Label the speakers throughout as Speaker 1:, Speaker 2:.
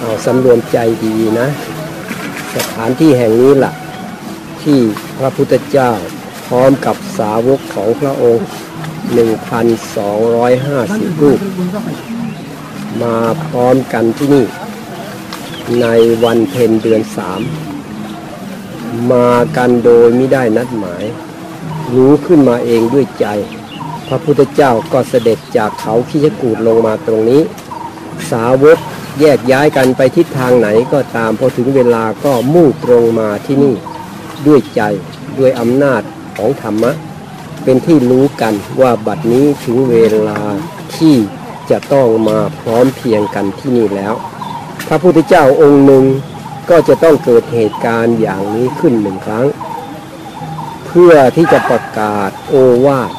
Speaker 1: เอาสำรวมใจดีนะ สถานที่แห่งนี้ล่ะ ที่พระพุทธเจ้าพร้อมกับสาวกของพระองค์ 1,250 รูป มาพร้อมกันที่นี่ ในวันเพ็ญเดือนสามมากันโดยไม่ได้นัดหมาย รู้ขึ้นมาเองด้วยใจ พระพุทธเจ้าก็เสด็จจากเขาพิชกูดลงมาตรงนี้ สาวก แยกย้ายกันไปทิศทางไหนก็ตามพอถึงเวลาก็มุ่งตรงมาที่นี่ด้วยใจด้วยอำนาจของธรรมะ เป็นที่รู้กันว่าบัดนี้ถึงเวลาที่จะต้องมาพร้อมเพียงกันที่นี่แล้ว พระพุทธเจ้าองค์หนึ่งก็จะต้องเกิดเหตุการณ์อย่างนี้ขึ้นหนึ่งครั้ง เพื่อที่จะประกาศโอวาท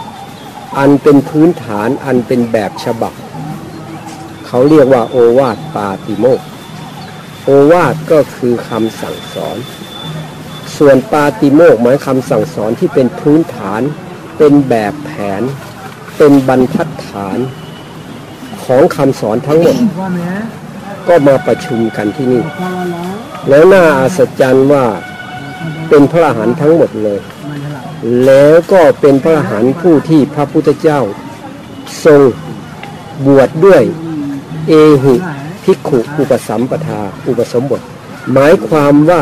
Speaker 1: อันเป็นพื้นฐานอันเป็นแบบฉบับ เขาเรียกว่าโอวาทปาติโมกโอวาทก็คือคำสั่งสอน ส่วนปาติโมกหมายคำสั่งสอนที่เป็นพื้นฐาน เป็นแบบแผน เป็นบรรทัดฐาน ของคำสอนทั้งหมด ก็มาประชุมกันที่นี่ แล้วน่าอัศจรรย์ว่าเป็นพระอรหันต์ทั้งหมดเลย แล้วก็เป็นพระอรหันต์ผู้ที่พระพุทธเจ้า ทรงบวชดด้วย เอหิภิกขุอุปสัมปทา อุปสมบท หมายความว่า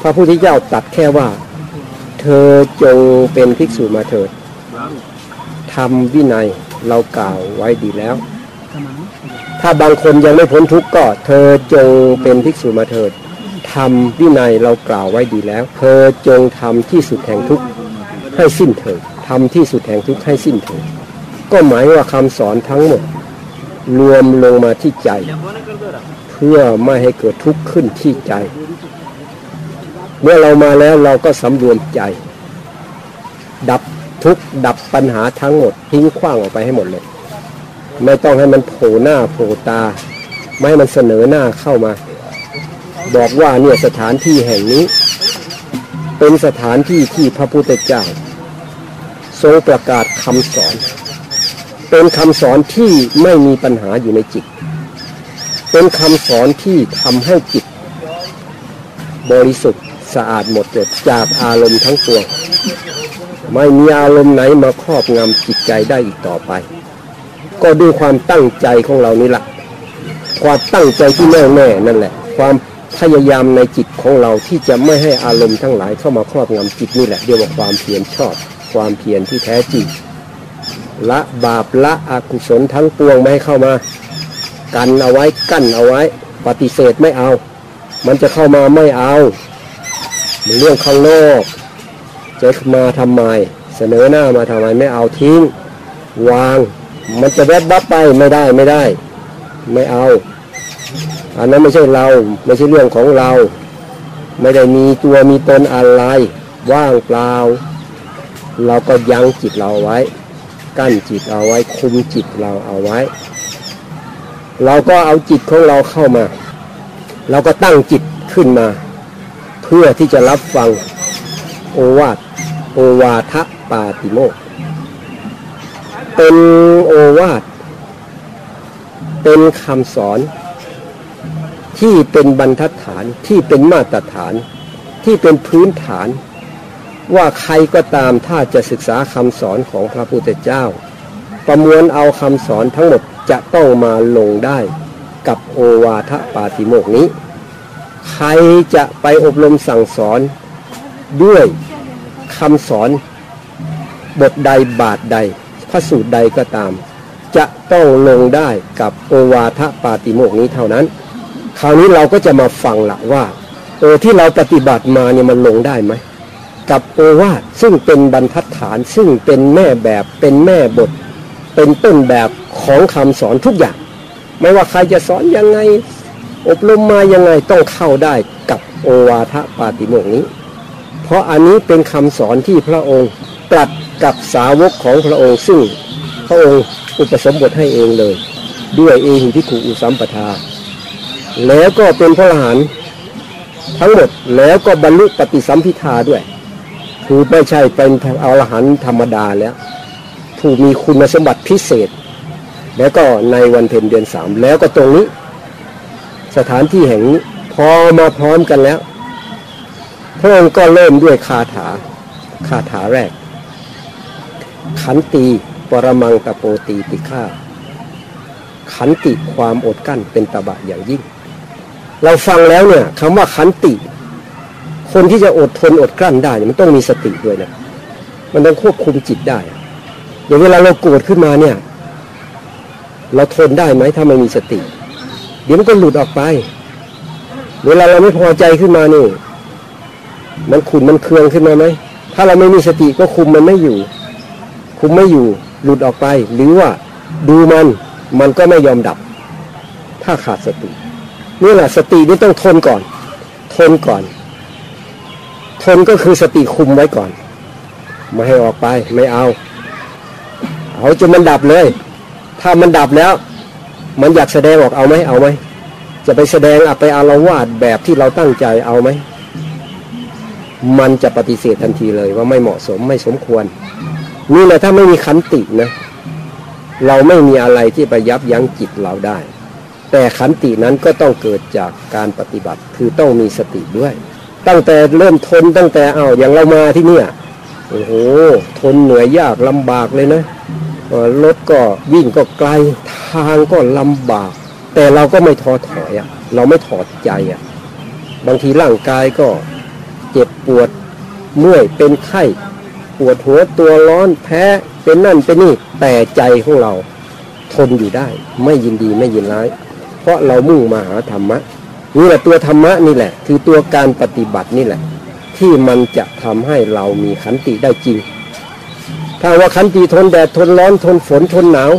Speaker 1: พระพุทธเจ้าตัดแค่ว่า เธอจงเป็นภิกษุมาเถิดทำวินัยเรากล่าวไว้ดีแล้ว ถ้าบางคนยังไม่พ้นทุกข์ก็ เธอจงเป็นภิกษุมาเถิดทำวินัยเรากล่าวไว้ดีแล้ว เธอจงทำที่สุดแห่งทุกข์ให้สิ้นเถิดทำที่สุดแห่งทุกข์ให้สิ้นเถิดก็หมายว่าคำสอนทั้งหมด รวมลงมาที่ใจ เพื่อไม่ให้เกิดทุกข์ขึ้นที่ใจ เมื่อเรามาแล้วเราก็สำรวมใจ ดับทุกข์ดับปัญหาทั้งหมดทิ้งขว้างออกไปให้หมดเลย ไม่ต้องให้มันโผล่หน้าโผล่ตา ไม่ให้มันเสนอหน้าเข้ามา บอกว่าเนี่ยสถานที่แห่งนี้ เป็นสถานที่ที่พระพุทธเจ้าทรงประกาศคำสอน เป็นคำสอนที่ไม่มีปัญหาอยู่ในจิต เป็นคำสอนที่ทำให้จิต บริสุทธิ์สะอาดหมดจดจากอารมณ์ทั้งปวไม่มีอารมณ์ไหนมาครอบงำจิตใจได้อีกต่อไป ก็ด้วยความตั้งใจของเรานี่แหละความตั้งใจที่แน่แน่นั่นแหละ ความพยายามในจิตของเราที่จะไม่ให้อารมณ์ทั้งหลายเข้ามาครอบงำจิตนี่แหละเรียกว่าความเพียรชอบ ความเพียรที่แท้จริง ละบาปละอกุศลทั้งปวงไม่ให้เข้ามา กันเอาไว้กั้นเอาไว้ ปฏิเสธไม่เอา มันจะเข้ามาไม่เอามันเรื่องข้างนอกจะมาทำไม เสนอหน้ามาทำไมไม่เอาทิ้ง วาง มันจะแวบบับไปไม่ได้ไม่ได้ ไม่เอา อันนั้นไม่ใช่เราไม่ใช่เรื่องของเรา ไม่ได้มีตัวมีตนอะไร ว่างเปล่า เราก็ยั้งจิตเราไว้ กั้นจิตเอาไว้คุมจิตเราเอาไว้ เราก็เอาจิตของเราเข้ามา เราก็ตั้งจิตขึ้นมา เพื่อที่จะรับฟังโอวาทโอวาทปาติโมกเป็นโอวาทเป็นคำสอน ที่เป็นบรรทัดฐานที่เป็นมาตรฐาน ที่เป็นพื้นฐาน ว่าใครก็ตามถ้าจะศึกษาคำสอนของพระพุทธเจ้า ประมวลเอาคำสอนทั้งหมดจะต้องมาลงได้กับโอวาทปาติโมกนี้ ใครจะไปอบรมสั่งสอนด้วยคำสอนบทใดบาทใด พระสูตรใดก็ตาม จะต้องลงได้กับโอวาทปาติโมกนี้เท่านั้น คราวนี้เราก็จะมาฟังละว่าเออที่เราปฏิบัติมาเนี่ยมันลงได้ไหม กับโอวาทซึ่งเป็นบรรทัดฐานซึ่งเป็นแม่แบบเป็นแม่บท เป็นต้นแบบของคำสอนทุกอย่าง ไม่ว่าใครจะสอนยังไง อบรมมายังไงต้องเข้าได้กับโอวาทปาติโมกนี้ เพราะอันนี้เป็นคำสอนที่พระองค์ตรัสกับสาวกของพระองค์ซึ่งพระองค์อุปสมบทให้เองเลย ด้วยเอหิพิขุอุสัมปทา แล้วก็เป็นพระอรหันต์ทั้งหมดแล้วก็บรรลุปฏิสัมพิทาด้วย คือไม่ใช่เป็นอรหันต์ธรรมดาแล้ว ผู้มีคุณสมบัติพิเศษ แล้วก็ในวันเพ็ญเดือนสามแล้วก็ตรงนี้ สถานที่แห่งนี้พอมาพร้อมกันแล้วพระองค์ก็เริ่มด้วยคาถาคาถาแรก ขันตีปรมังตะโปตีติฆาขันติความอดกั้นเป็นตบะอย่างยิ่ง เราฟังแล้วเนี่ยคำว่าขันติ คนที่จะอดทนอดกลั้นได้มันต้องมีสติด้วยนะมันต้องควบคุมจิตได้อย่างเวลาเราโกรธขึ้นมาเนี่ย เราทนได้ไหมถ้าไม่มีสติ เดี๋ยวมันก็หลุดออกไป เวลาเราไม่พอใจขึ้นมานี่ มันขุนมันเคืองขึ้นมาไหมถ้าเราไม่มีสติก็คุมมันไม่อยู่ คุมไม่อยู่ หลุดออกไป หรือว่าดูมันมันก็ไม่ยอมดับ ถ้าขาดสตินี่แหละสตินี่ต้องทนก่อน ทนก่อน ทนก็คือสติคุมไว้ก่อน ไม่ให้ออกไปไม่เอา เอาจนมันดับเลย ถ้ามันดับแล้ว มันอยากแสดงออกเอาไหมเอาไหมจะไปแสดงอะไปอารวาสแบบที่เราตั้งใจเอาไหมมันจะปฏิเสธทันทีเลยว่าไม่เหมาะสมไม่สมควร นี่แหละถ้าไม่มีขันตินะ เราไม่มีอะไรที่ไปยับยั้งจิตเราได้ แต่ขันตินั้นก็ต้องเกิดจากการปฏิบัติคือต้องมีสติด้วย ตั้งแต่เริ่มทนตั้งแต่เอาอย่างเรามาที่เนี่ยโอ้โหทนเหนื่อยยากลำบากเลยนะรถก็วิ่งก็ไกลทางก็ลำบาก แต่เราก็ไม่ท้อถอยอะ่ะเราไม่ถอดใจอะ่ะบางทีร่างกายก็เจ็บปวดเมื่อยเป็นไข้ปวดหัวตัวร้อนแพ้เป็นนั่นเป็นนี่แต่ใจของเราทนอยู่ได้ ไม่ยินดีไม่ยินร้าย เพราะเรามุ่งมาหาธรรมะ นี่แหละตัวธรรมะนี่แหละ คือตัวการปฏิบัตินี่แหละ ที่มันจะทำให้เรามีขันติได้จริง ถ้าว่าขันติทนแดดทนร้อนทนฝนทนหนาว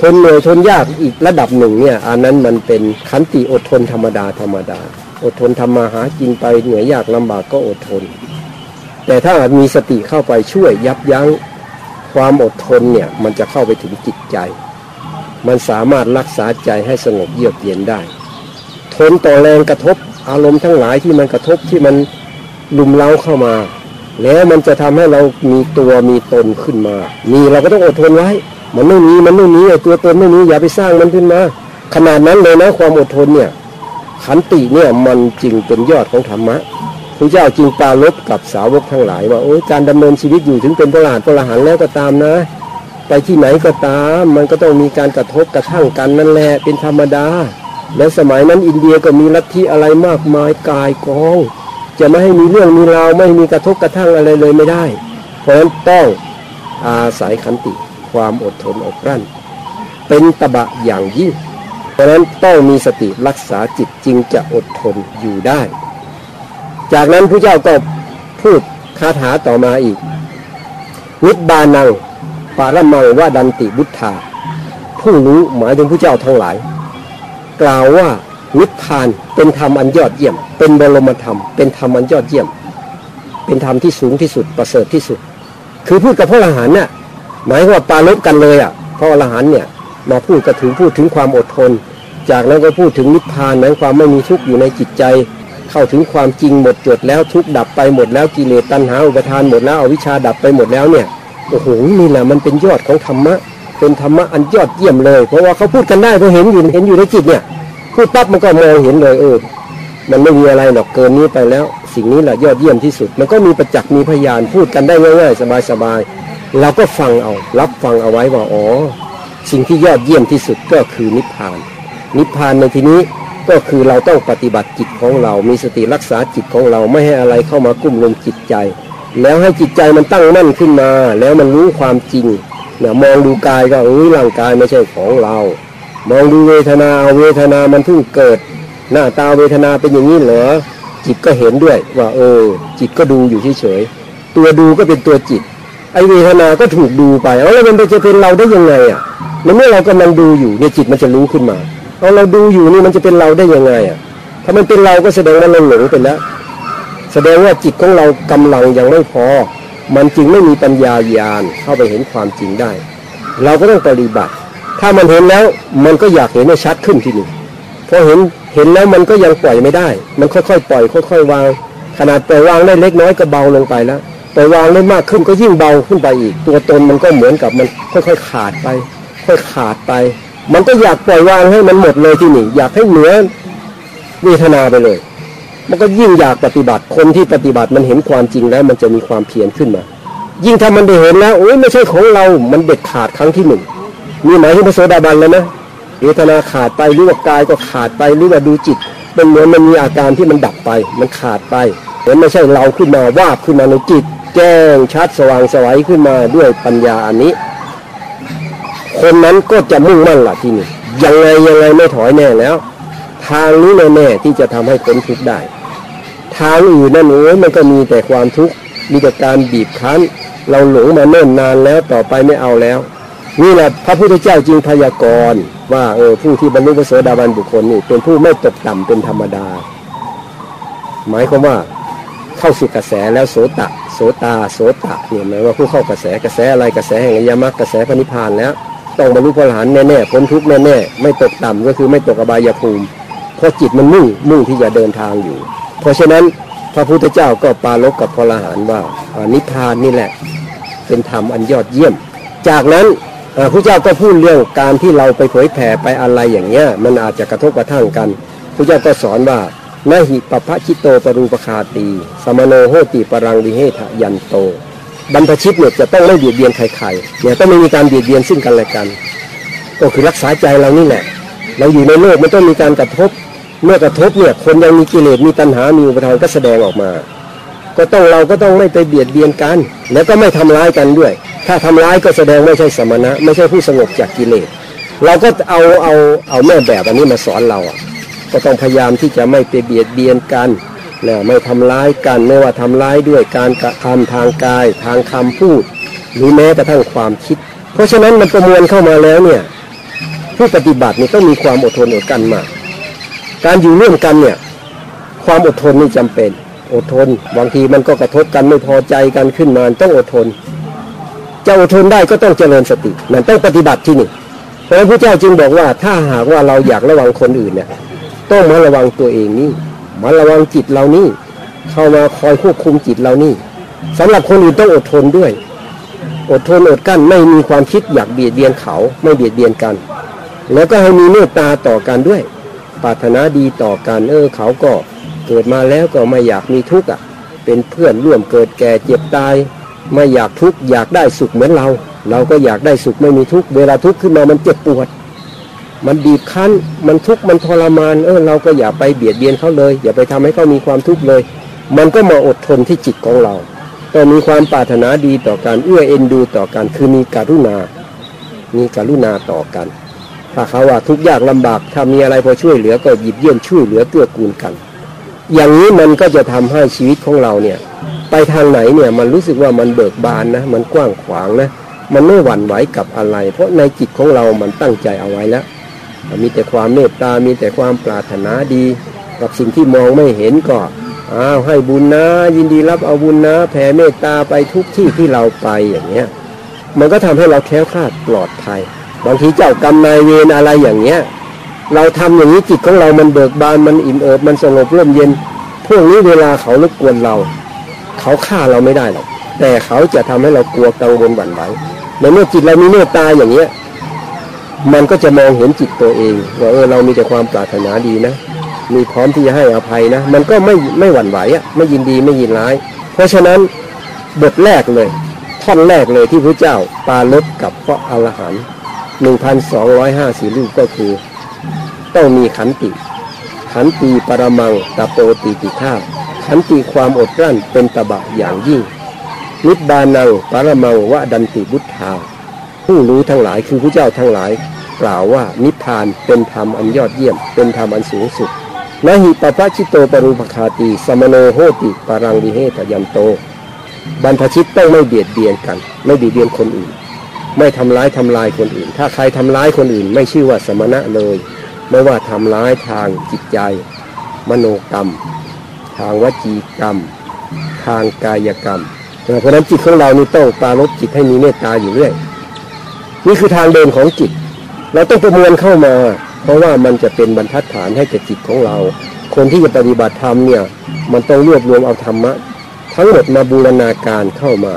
Speaker 1: ทนเหนื่อยทนยากอีกระดับหนึ่งเนี่ยอันนั้นมันเป็นขันติอดทนธรรมดาธรรมดา อดทนทำมาหากินไปเหนื่อยยากลำบากก็อดทน แต่ถ้ามีสติเข้าไปช่วยยับยั้งความอดทนเนี่ยมันจะเข้าไปถึงจิตใจ มันสามารถรักษาใจให้สงบเยือกเย็นได้ ทนต่อแรงกระทบอารมณ์ทั้งหลายที่มันกระทบที่มันลุมเล้าเข้ามา แล้วมันจะทำให้เรามีตัวมีตนขึ้นมา มีเราก็ต้องอดทนไว้ มันไม่มีมันไม่มีไอ้ตัวตนไม่มีอย่าไปสร้างมันขึ้นมา ขนาดนั้นเลยนะความอดทนเนี่ยขันติเนี่ยมันจริงเป็นยอดของธรรมะพระเจ้าจึงปาลบกับสาวกทั้งหลาย ว่าโอ้การดำเนินชีวิตอยู่ถึงเป็นพระหลานพระหันแล้วก็ตามนะ ไปที่ไหนก็ตาม มันก็ต้องมีการกระทบกระทั่งกันนั่นแหละเป็นธรรมดา แล้วสมัยนั้นอินเดียก็มีลัทธิอะไรมากมายกายกอง จะไม่ให้มีเรื่องมีราวไม่มีกระทบกระทั่งอะไรเลยไม่ได้ เพราะฉะนั้นต้องอาศัยขันติความอดทนอดกลั้น เป็นตบะอย่างยิ่ง เพราะฉะนั้นต้องมีสติรักษาจิตจึงจะอดทนอยู่ได้ จากนั้นพระเจ้าก็พูดคาถาต่อมาอีก นิบานังปารมังว่าดันติบุตธาผู้รู้หมายถึงพระเจ้าทั้งหลาย กล่าวว่านิพพานเป็นธรรมอันยอดเยี่ยม เป็นบรมธรรม เป็นธรรมอันยอดเยี่ยม เป็นธรรมที่สูงที่สุดประเสริฐที่สุด คือพูดกับพระอรหันต์เนี่ยหมายว่าปาลบกันเลยอะพระอรหันต์เนี่ยมาพูดกระถึงพูดถึงความอดทน จากนั้นก็พูดถึงนิพพานหมายความไม่มีทุกข์อยู่ในจิตใจ เข้าถึงความจริงหมดจดแล้วทุกข์ดับไปหมดแล้วกิเลสตัณหาอุปทานหมดแล้วอวิชชาดับไปหมดแล้วเนี่ยโอ้โหนี่แหละมันเป็นยอดของธรรมะ เป็นธรรมะอันยอดเยี่ยมเลย เพราะว่าเขาพูดกันได้เพราะเห็นอยู่เห็นอยู่ในจิตเนี่ยพูดปั๊บมันก็มองเห็นเลยเออมันไม่มีอะไรหรอกเกินนี้ไปแล้ว สิ่งนี้แหละยอดเยี่ยมที่สุด มันก็มีประจักษ์มีพยานพูดกันได้ง่ายๆสบายๆเราก็ฟังเอารับฟังเอาไว้ว่าอ๋อสิ่งที่ยอดเยี่ยมที่สุดก็คือนิพพาน นิพพานในที่นี้ก็คือเราต้องปฏิบัติจิตของเรา มีสติรักษาจิตของเราไม่ให้อะไรเข้ามากุ้มลมจิตใจ แล้วให้จิตใจมันตั้งมั่นขึ้นมา แล้วมันรู้ความจริง นี่ยมองดูกายก็เอ้ยร่างกายไม่ใช่ของเรา มองดูเวทนาเวทนามันเพิ่งเกิด หน้าตาเวทนาเป็นอย่างนี้เหรอจิตก็เห็นด้วยว่าเออ จิตก็ดูอยู่เฉยๆตัวดูก็เป็นตัวจิต ไอเวทนาก็ถูกดูไปแล้วมันจะเป็นเราได้ยังไงอะเมื่อเรากำลังดูอยู่เนี่ยจิตมันจะรู้ขึ้นมาเอาเราดูอยู่นี่มันจะเป็นเราได้ยังไงอะถ้ามันเป็นเราก็แสดงว่าเราหลงไปแล้ว แสดงว่าจิตของเรากำลังยังไม่พอ มันจึงไม่มีปัญญาญาณเข้าไปเห็นความจริงได้ เราก็ต้องปฏิบัติ ถ้ามันเห็นแล้วมันก็อยากเห็นให้ชัดขึ้นทีนี้พอเห็นเห็นแล้วมันก็ยังปล่อยไม่ได้ มันค่อยๆปล่อย ค่อย ๆ วาง ขนาดปล่อยวางได้เล็กน้อยก็เบาลงไปแล้วปล่อยวางได้มากขึ้นก็ยิ่งเบาขึ้นไปอีก ตัวตนมันก็เหมือนกับมันค่อย ๆ ขาดไป ค่อยขาดไป มันก็อยากปล่อยวางให้มันหมดเลยที่นี่อยากให้เหนือเวทนาไปเลย มันก็ยิ่งอยากปฏิบัติคนที่ปฏิบัติมันเห็นความจริงแล้ว มันจะมีความเพียรขึ้นมา ยิ่งถ้ามันได้เห็นแล้วโอ้ยไม่ใช่ของเรา มันเด็ดขาดครั้งที่หนึ่งมีหมายถึงพระโสดาบันแล้วนะเวทนาขาดไปหรือว่ากายก็ขาดไปหรือว่าดูจิตเป็นเหมือนมันมีอาการที่มันดับไป มันขาดไปเหมือนไม่ใช่เราขึ้นมาวาบขึ้นมาในจิต แจ้งชัดสว่างสวัยขึ้นมาด้วยปัญญาอันนี้ คนนั้นก็จะมุ่งมั่นล่ะที่นี่ยังไงยังไงไม่ถอยแน่แล้ว ทางนี้แน่ๆที่จะทำให้พ้นทุกข์ได้ ทางอื่นนั่นโอ้ยมันก็มีแต่ความทุกข์มีแต่การบีบคั้น เราหลงมาเนิ่นนานแล้วต่อไปไม่เอาแล้ว นี่แหละพระพุทธเจ้าจึงพยากรณ์ว่าเออผู้ที่บรรลุพระโสดาบันบุคคลนี่เป็นผู้ไม่ตกต่ำเป็นธรรมดา หมายความว่าเข้าสู่กระแสแล้วโสตะ โสตาโสตะเนี่ยหมายว่าผู้เข้ากระแสกระแสอะไรกระแสแห่งอริยมรรคกระแสพระนิพพานแล้วต้องบรรลุพระอรหันต์แน่ๆพ้นทุกข์แน่ๆไม่ตกต่ำก็คือไม่ตกอบายภูมิเพราะจิตมันมุ่งมุ่งที่จะเดินทางอยู่ เพราะฉะนั้นพระพุทธเจ้าก็ปาลบกับพระอรหันว่านิพพานนี่แหละ เป็นธรรมอันยอดเยี่ยม จากนั้นพระเจ้าก็พูดเรื่องการที่เราไปเผยแผ่ไปอะไรอย่างเงี้ยมันอาจจะกระทบกระทั่งกันพระเจ้าก็สอนว่านาหิปปะชิโตปรูปคาตี สมโนโหติปรังวิเหทะยันโต บรรพชิตเนี่ยจะต้องไม่เบียดเบียนใครๆเนี่ยต้องไม่มีการเบียดเบียนซึ่งกันและกัน ก็คือรักษาใจเรานี่แหละ เราอยู่ในโลกมันต้องมีการกระทบ เมื่อกระทบเนี่ยคนยังมีกิเลสมีตัณหา มีอุปทานก็แสดงออกมา ก็ต้องเราก็ต้องไม่ไปเบียดเบียนกัน แล้วก็ไม่ทำร้ายกันด้วย ถ้าทำร้ายก็แสดงไม่ใช่สมณะ ไม่ใช่ผู้สงบจากกิเลส เราก็เอาเอาเอาแม่แบบอันนี้มาสอนเราอะ ก็ต้องพยายามที่จะไม่ไปเบียดเบียนกันนะไม่ทำร้ายกันไม่ว่าทำร้ายด้วยการกระทำทางกาย ทางคำพูด หรือแม้กระทั่งความคิด เพราะฉะนั้นมันประมวลเข้ามาแล้วเนี่ยผู้ปฏิบัตินี่ต้องมีความอดทนอดกันมาก การอยู่ร่วมกันเนี่ย ความอดทนนี่จำเป็น อดทน บางทีมันก็กระทบกันไม่พอใจกันขึ้นมาต้องอดทน จะอดทนได้ก็ต้องเจริญสตินั่นต้องปฏิบัติที่นี่เพราะพระเจ้าจึงบอกว่าถ้าหากว่าเราอยากระวังคนอื่นเนี่ยต้องมาระวังตัวเองนี่มาระวังจิตเรานี่เข้ามาคอยควบคุมจิตเรานี่สำหรับคนอื่นต้องอดทนด้วย อดทนอดกั้นไม่มีความคิดอยากเบียดเบียนเขาไม่เบียดเบียนกัน แล้วก็ให้มีเมตตาต่อกันด้วย ปรารถนาดีต่อกันเออเขาก็เกิดมาแล้วก็ไม่อยากมีทุกข์อะ เป็นเพื่อนร่วมเกิดแก่เจ็บตาย ไม่อยากทุกข์อยากได้สุขเหมือนเรา เราก็อยากได้สุขไม่มีทุกข์เวลาทุกข์ขึ้นมามันเจ็บปวด มันบีบคั้นมันทุกข์มันทรมานเออเราก็อย่าไปเบียดเบียนเขาเลย อย่าไปทำให้เขามีความทุกข์เลย มันก็มาอดทนที่จิตของเราต้องมีความปรารถนาดีต่อกันเอื้อเอ็นดูต่อกันคือมีการุณา มีการุณาต่อกัน ถ้าเขาว่าทุกยากลำบาก ถ้ามีอะไรพอช่วยเหลือก็หยิบเยื่นช่วยเหลือเกื้อกูลกัน อย่างนี้มันก็จะทำให้ชีวิตของเราเนี่ยไปทางไหนเนี่ยมันรู้สึกว่ามันเบิกบานนะ มันกว้างขวางนะ มันไม่หวั่นไหวกับอะไร เพราะในจิตของเรามันตั้งใจเอาไว้แล้ว มีแต่ความเมตตา มีแต่ความปรารถนาดี กับสิ่งที่มองไม่เห็นก็อ้าวให้บุญนะ ยินดีรับเอาบุญนะ แผ่เมตตาไปทุกที่ที่เราไปอย่างเงี้ย มันก็ทำให้เราแคล้วคลาดปลอดภัย บางทีเจ้ากรรมนายเวรอะไรอย่างเงี้ย เราทำอย่างนี้จิตของเรามันเบิกบานมันอิ่มเอิบมันสงบร่มเย็น พวกนี้เวลาเขารบกวนเรา เขาฆ่าเราไม่ได้หรอกแต่เขาจะทำให้เรากลัวกังวลหวั่นไหวในเมื่อจิตเรามีเมตตาอย่างเงี้ย มันก็จะมองเห็นจิตตัวเองว่าเออเรามีแต่ความปรารถนาดีนะ มีพร้อมที่จะให้อภัยนะ มันก็ไม่ไม่หวั่นไหวอะไม่ยินดีไม่ยินร้าย เพราะฉะนั้นบทแรกเลย ท่อนแรกเลยที่พระเจ้าปาลบกับพระอรหันต์ หนึ่งพันสองร้อยห้าสี่รูปก็คือ ต้องมีขันติ ขันติปรมังตะโปติติฆาขันติความอดกลั้นเป็นตบะอย่างยิ่ง นิบานังปรมังวะดันติบุตธาผู้รู้ทั้งหลายคือผู้เจ้าทั้งหลาย กล่าวว่านิพพานเป็นธรรมอันยอดเยี่ยม เป็นธรรมอันสูงสุดนหิปปะชิโตปรุปคาตีสมโนโหติปารังวิเหตยันโต บรรพชิตต้องไม่เบียดเบียนกัน ไม่เบียดเบียนคนอื่น ไม่ทำร้ายทำลายคนอื่น ถ้าใครทำร้ายคนอื่น ไม่ชื่อว่าสมณะเลย ไม่ว่าทำร้ายทางจิตใจ มโนกรรม ทางวจีกรรม ทางกายกรรมเพราะฉะนั้นจิตของเรานี่ต้องปารบจิตให้มีเมตตาอยู่เรื่อยนี่คือทางเดินของจิต เราต้องประมวลเข้ามา เพราะว่ามันจะเป็นบรรทัดฐานให้แก่จิตของเรา คนที่จะปฏิบัติธรรมเนี่ยมันต้องรวบรวมเอาธรรมะ ทั้งหมดมาบูรณาการเข้ามา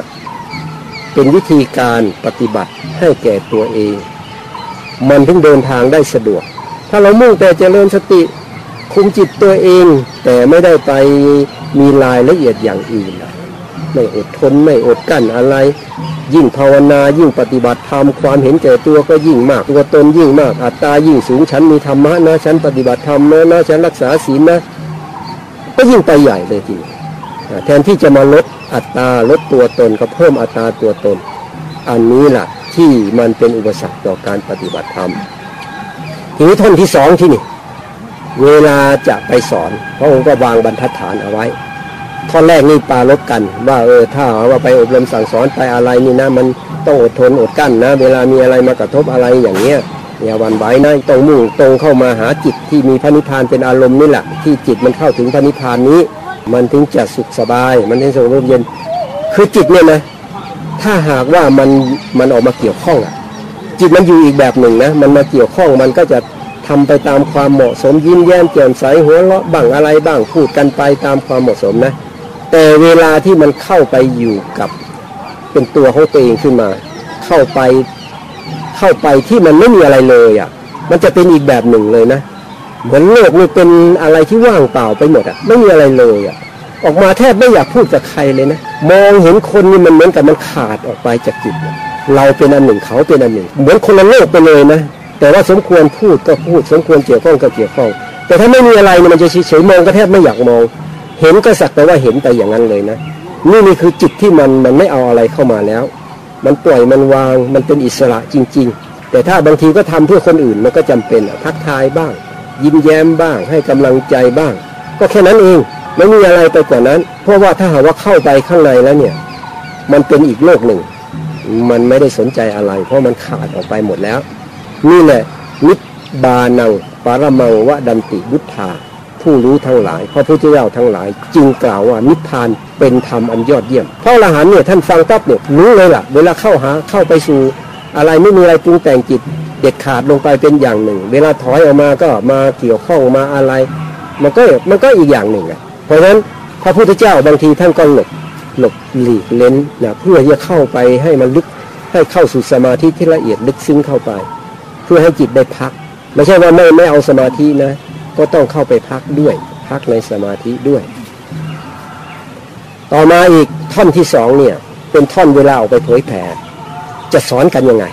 Speaker 1: เป็นวิธีการปฏิบัติให้แก่ตัวเอง มันถึงเดินทางได้สะดวก ถ้าเรามุ่งแต่จเจริญสติคุมจิตตัวเอง แต่ไม่ได้ไปมีรายละเอียดอย่างอื่น ไม่อดทนไม่อดกั้นอะไร ยิ่งภาวนายิ่งปฏิบัติธรรมความเห็นแก่ตัวก็ยิ่งมากตัวตนยิ่งมากอัตตายิ่งสูงฉันมีธรรมะนะฉันปฏิบัติธรรมนะนะฉันรักษาศีลนะ ก็ยิ่งไปใหญ่เลยทีนี้ แทนที่จะมาลดอัตราลดตัวตนก็เพิ่มอัตราตัวตน อันนี้แหละที่มันเป็นอุปสรรคต่อการปฏิบัติธรรมทีนี้ท่อนที่สองที่นี่ เวลาจะไปสอนพระองค์ก็วางบรรทัดฐานเอาไว้ท่อนแรกนี่ปาลบกัน ว่าเออถ้าว่าไปอบรมสั่งสอนไปอะไรนี่นะ มันต้องอดทนอดกั้นนะ เวลามีอะไรมากระทบอะไรอย่างเงี้ยอย่าวันไหวนะตรงมุ่งตรงเข้ามาหาจิตที่มีพระนิพพานเป็นอารมณ์นี่แหละที่จิตมันเข้าถึงพระนิพพานนี้ มันถึงจะสุขสบาย มันถึงสงบเย็น คือจิตเนี่ยนะ ถ้าหากว่ามันมันออกมาเกี่ยวข้องอะจิตมันอยู่อีกแบบหนึ่งนะ มันมาเกี่ยวข้องมันก็จะทำไปตามความเหมาะสมยิ้มแย้มแจ่มใสหัวเราะบ้างอะไรบ้างพูดกันไปตามความเหมาะสมนะ แต่เวลาที่มันเข้าไปอยู่กับเป็นตัวของตัวเองขึ้นมา เข้าไปเข้าไปที่มันไม่มีอะไรเลยอะ มันจะเป็นอีกแบบหนึ่งเลยนะ เหมือนโลกมันเป็นอะไรที่ว่างเปล่าไปหมดอะไม่มีอะไรเลยอะออกมาแทบไม่อยากพูดกับใครเลยนะมองเห็นคนนี่มันเหมือนกับมันขาดออกไปจากจิต เราเป็นอันหนึ่งเขาเป็นอันหนึ่ง เหมือนคนละโลกไปเลยนะแต่ว่าสมควรพูดก็พูด สมควรเกี่ยวข้องก็เกี่ยวข้อง แต่ถ้าไม่มีอะไรมันจะเฉยๆมองก็แทบไม่อยากมอง เห็นก็สักแต่ว่าเห็นไปอย่างนั้นเลยนะนี่นี่คือจิตที่มันมันไม่เอาอะไรเข้ามาแล้ว มันปล่อยมันวางมันเป็นอิสระจริง ๆ แต่ถ้าบางทีก็ทำเพื่อคนอื่นมันก็จำเป็นทักทายบ้าง ยิ้มแย้มบ้าง ให้กำลังใจบ้าง ก็แค่นั้นเองไม่มีอะไรไปกว่านั้น เพราะว่าถ้าหากว่าเข้าไปข้างในแล้วเนี่ย มันเป็นอีกโลกหนึ่ง มันไม่ได้สนใจอะไร เพราะมันขาดออกไปหมดแล้ว นี่แหละนิบานังปารมังวะดันติบุทธาผู้รู้ทั้งหลายพระพุทธเจ้าทั้งหลาย จึงกล่าวว่านิพพานเป็นธรรมอันยอดเยี่ยมพระอรหันต์เนี่ยท่านฟังปั๊บเนี่ยรู้เลยล่ะ เวลาเข้าหาเข้าไปสู่อะไรไม่มีอะไรปรุงแต่งจิต เด็ดขาดลงไปเป็นอย่างหนึ่ง เวลาถอยออกมาก็มาเกี่ยวข้องมาอะไร มันก็มันก็อีกอย่างหนึ่งอะเพราะฉะนั้นพระพุทธเจ้าบางทีท่านก็หลบหลบหลีกเล้นนะเพื่อจะเข้าไปให้มันลึกให้เข้าสู่สมาธิที่ละเอียดลึกซึ้งเข้าไป เพื่อให้จิตได้พัก ไม่ใช่ว่าไม่ไม่เอาสมาธินะ ก็ต้องเข้าไปพักด้วย พักในสมาธิด้วย ต่อมาอีกท่อนที่สองเนี่ย เป็นท่อนเวลาออกไปเผยแผ่จะสอนกันยังไง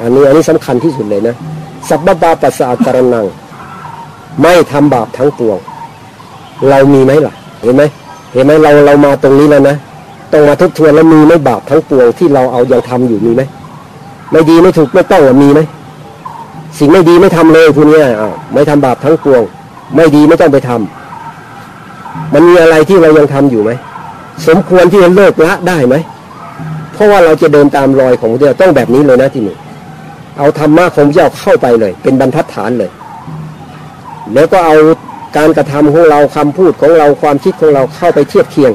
Speaker 1: อันนี้อันนี้สำคัญที่สุดเลยนะสัพบาปัสสะการนัง ไม่ทำบาปทั้งปวง เรามีไหมล่ะ เห็นไหมเห็นไหมเราเรามาตรงนี้แล้วนะต้องมาทบทวนแล้วมีไหมบาปทั้งปวงที่เราเอายังทำอยู่มีไหมไม่ดีไม่ถูกไม่ต้องมีไหมสิ่งไม่ดีไม่ทำเลยพวกนี้อ่าไม่ทำบาปทั้งปวง ไม่ดีไม่ต้องไปทำมันมีอะไรที่เรายังทำอยู่ไหมสมควรที่จะเลิกละได้ไหมเพราะว่าเราจะเดินตามรอยของพระเจ้าต้องแบบนี้เลยนะที่หนี่ง เอาธรรมะของเจ้าเข้าไปเลย เป็นบรรทัดฐานเลย แล้วก็เอาการกระทำของเราคำพูดของเราความคิดของเราเข้าไปเทียบเคียง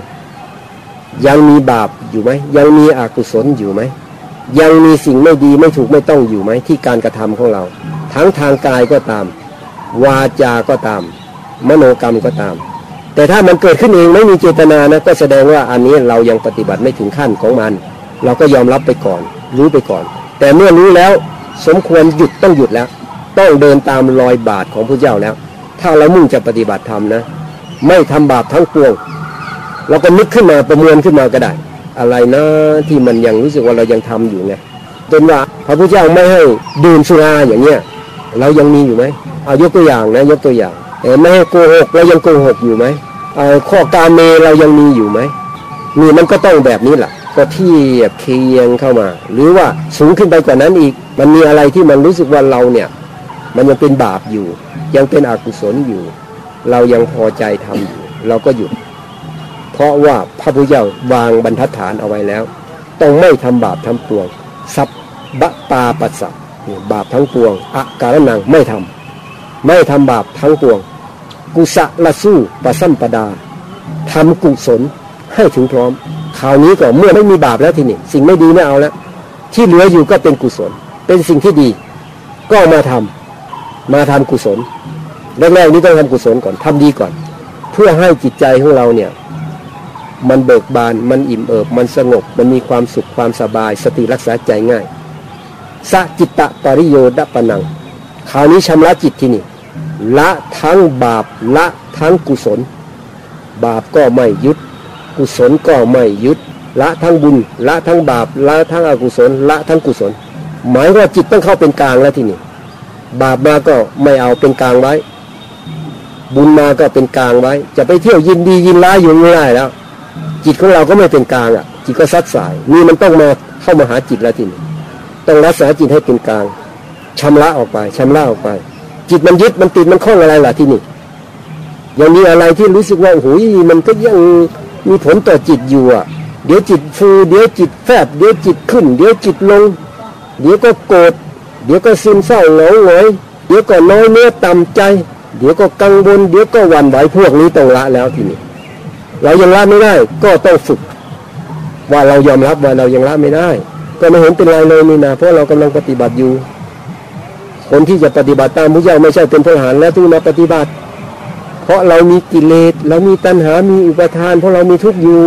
Speaker 1: ยังมีบาปอยู่ไหมยังมีอกุศลอยู่ไหมยังมีสิ่งไม่ดีไม่ถูกไม่ต้องอยู่ไหมที่การกระทำของเรา ทั้งทางกายก็ตาม วาจาก็ตาม มโนกรรมก็ตาม แต่ถ้ามันเกิดขึ้นเองไม่มีเจตนานะก็แสดงว่าอันนี้เรายังปฏิบัติไม่ถึงขั้นของมัน เราก็ยอมรับไปก่อน รู้ไปก่อน แต่เมื่อรู้แล้ว สมควรหยุดต้องหยุดแล้ว ต้องเดินตามรอยบาทของพระเจ้าแล้ว ถ้าเรามุ่งจะปฏิบัติธรรมนะ ไม่ทำบาปทั้งปวงเราก็นึกขึ้นมาประมวลขึ้นมาก็ได้ อะไรนะที่มันยังรู้สึกว่าเรายังทำอยู่ไงจนว่าพระพุทธเจ้าไม่ให้ดื่มสุราอย่างเงี้ยเรายังมีอยู่ไหมเอายกตัวอย่างนะยกตัวอย่างเออไม่ให้โกหกเรายังโกหกอยู่ไหมเอาข้อการเมเรายังมีอยู่ไหมนี่มันก็ต้องแบบนี้แหละ ก็เทียบเคียงเข้ามา หรือว่าสูงขึ้นไปกว่านั้นอีก มันมีอะไรที่มันรู้สึกว่าเราเนี่ย มันยังเป็นบาปอยู่ ยังเป็นอกุศลอยู่ เรายังพอใจทำอยู่ เราก็หยุด เพราะว่าพระพุทธเจ้าวางบรรทัดฐานเอาไว้แล้ว ต้องไม่ทำบาปทำปวงสับบะปาปัสสะบาปทั้งปวงอาการนังไม่ทำไม่ทำบาปทั้งปวง กุศลสู้ปสัมปดาทำกุศลให้ถึงพร้อม คราวนี้ก็เมื่อไม่มีบาปแล้วทีนี้สิ่งไม่ดีไม่เอาแล้วที่เหลืออยู่ก็เป็นกุศล เป็นสิ่งที่ดี ก็มาทำมาทำกุศลแรกๆนี้ต้องทำกุศลก่อนทำดีก่อน เพื่อให้จิตใจของเราเนี่ย มันเบิกบานมันอิ่มเอิบ มันสงบ มันมีความสุขความสบาย สติรักษาใจง่ายสะจิตตะปริโยดปนังคราวนี้ชำระจิตที่นี่ละทั้งบาปละทั้งกุศล บาปก็ไม่ยึด กุศลก็ไม่ยึด ละทั้งบุญ ละทั้งบาป ละทั้งอกุศล ละทั้งกุศล หมายว่าจิตต้องเข้าเป็นกลางแล้วที่นี่บาปมาก็ไม่เอาเป็นกลางไว้ บุญมาก็เป็นกลางไว้ จะไปเที่ยวยินดียินร้ายอยู่ไม่ได้แล้ว จิตของเราก็ไม่เป็นกลางอะ จิตก็ซัดสายนี่มันต้องมาเข้ามาหาจิตแล้วที่นี่ต้องรักษาจิตให้เป็นกลางชำระออกไปชำระออกไป จิตมันยึดมันติดมันคล้องอะไรล่ะที่นี่ยังมีอะไรที่รู้สึกว่าโอ้โหมันก็ยัง มีผลต่อจิตอยู่อะ เดี๋ยวจิตฟู เดี๋ยวจิตแฟบเดี๋ยวจิตขึ้น เดี๋ยวจิตลง เดี๋ยวก็โกรธเดี๋ยวก็ซึมเศร้าเหงาหงอยเดี๋ยวก็น้อยเนื้อต่ำใจ เดี๋ยวก็กังวลเดี๋ยวก็หวั่นไหวพวกนี้ต้องละแล้วทีนี้เรายังละไม่ได้ก็ต้องฝึก ว่าเรายอมรับว่าเรายังละไม่ได้ ก็ไม่เห็นเป็นไรเลยนี่นะเพราะเรากำลังปฏิบัติอยู่ คนที่จะปฏิบัติตามพระเจ้าไม่ใช่เป็นทหารแล้วทุกมาปฏิบัติ เพราะเรามีกิเลสเรามีตัณหา มีอุปทาน เพราะเรามีทุกข์อยู่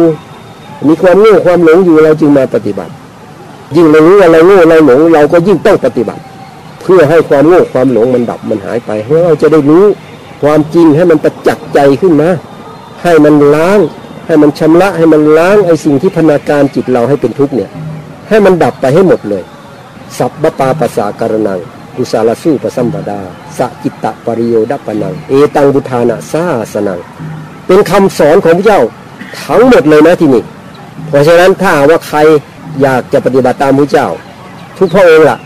Speaker 1: มีความโง่ความหลงอยู่เราจึงมาปฏิบัติ ยิ่งเรารู้ว่าเราโง่เราหลง เราก็ยิ่งต้องปฏิบัติ เพื่อให้ความโง่ความหลงมันดับมันหายไปให้เราจะได้รู้ความจริงให้มันประจักษ์ใจขึ้นมาให้มันล้าง ให้มันชำระให้มันล้างไอ้สิ่งที่พนาการจิตเราให้เป็นทุกข์เนี่ย ให้มันดับไปให้หมดเลย สัพพปาปัสสาการนัง กุสาลสู้ประสัมปดาสกิตตะปริโยดปนัง เอตังบุทานะซาสนัง เป็นคำสอนของพระเจ้าทั้งหมดเลยนะที่นี่ เพราะฉะนั้นถ้าว่าใครอยากจะปฏิบัติตามพระเจ้า ทุกพระองค์ละ่ะ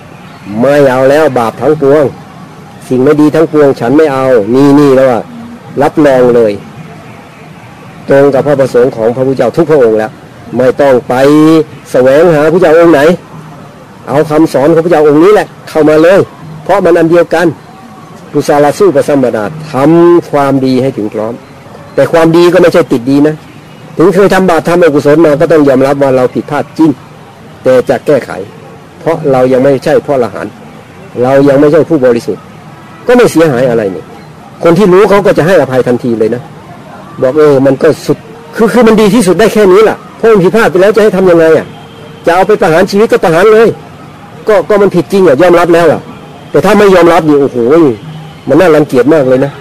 Speaker 1: ไม่เอาแล้วบาปทั้งปวง สิ่งไม่ดีทั้งปวงฉันไม่เอานี่นี่แล้วว่ารับรองเลย ตรงกับพระประสงค์ของพระพุทธเจ้าทุกพระองค์แล้วไม่ต้องไปแสวงหาพระเจ้าองค์ไหน เอาคำสอนของพระเจ้าองค์นี้แหละ เข้ามาเลย ราะมันอันเดียวกันกุศลสู้ประสัมปดาทำความดีให้ถึงพร้อม แต่ความดีก็ไม่ใช่ติดดีนะ ถึงเคยทำบาปทำอกุศลมาก็ต้องยอมรับว่าเราผิดพลาดจริง แต่จะแก้ไข เพราะเรายังไม่ใช่พ่อละหันเรายังไม่ใช่ผู้บริสุทธิ์ ก็ไม่เสียหายอะไรเนี่ยคนที่รู้เขาก็จะให้อภัยทันทีเลยนะบอกเออมันก็สุดคือคือมันดีที่สุดได้แค่นี้แหละเพราะมันผิดพลาดไปแล้วจะให้ทำยังไงอะจะเอาไปประหารชีวิตก็ประหารเลย ก็ก็มันผิดจริงอะยอมรับแล้วอะ แต่ถ้าไม่ยอมรับนี่โอ้โหมันน่ารังเกียจมากเลยนะ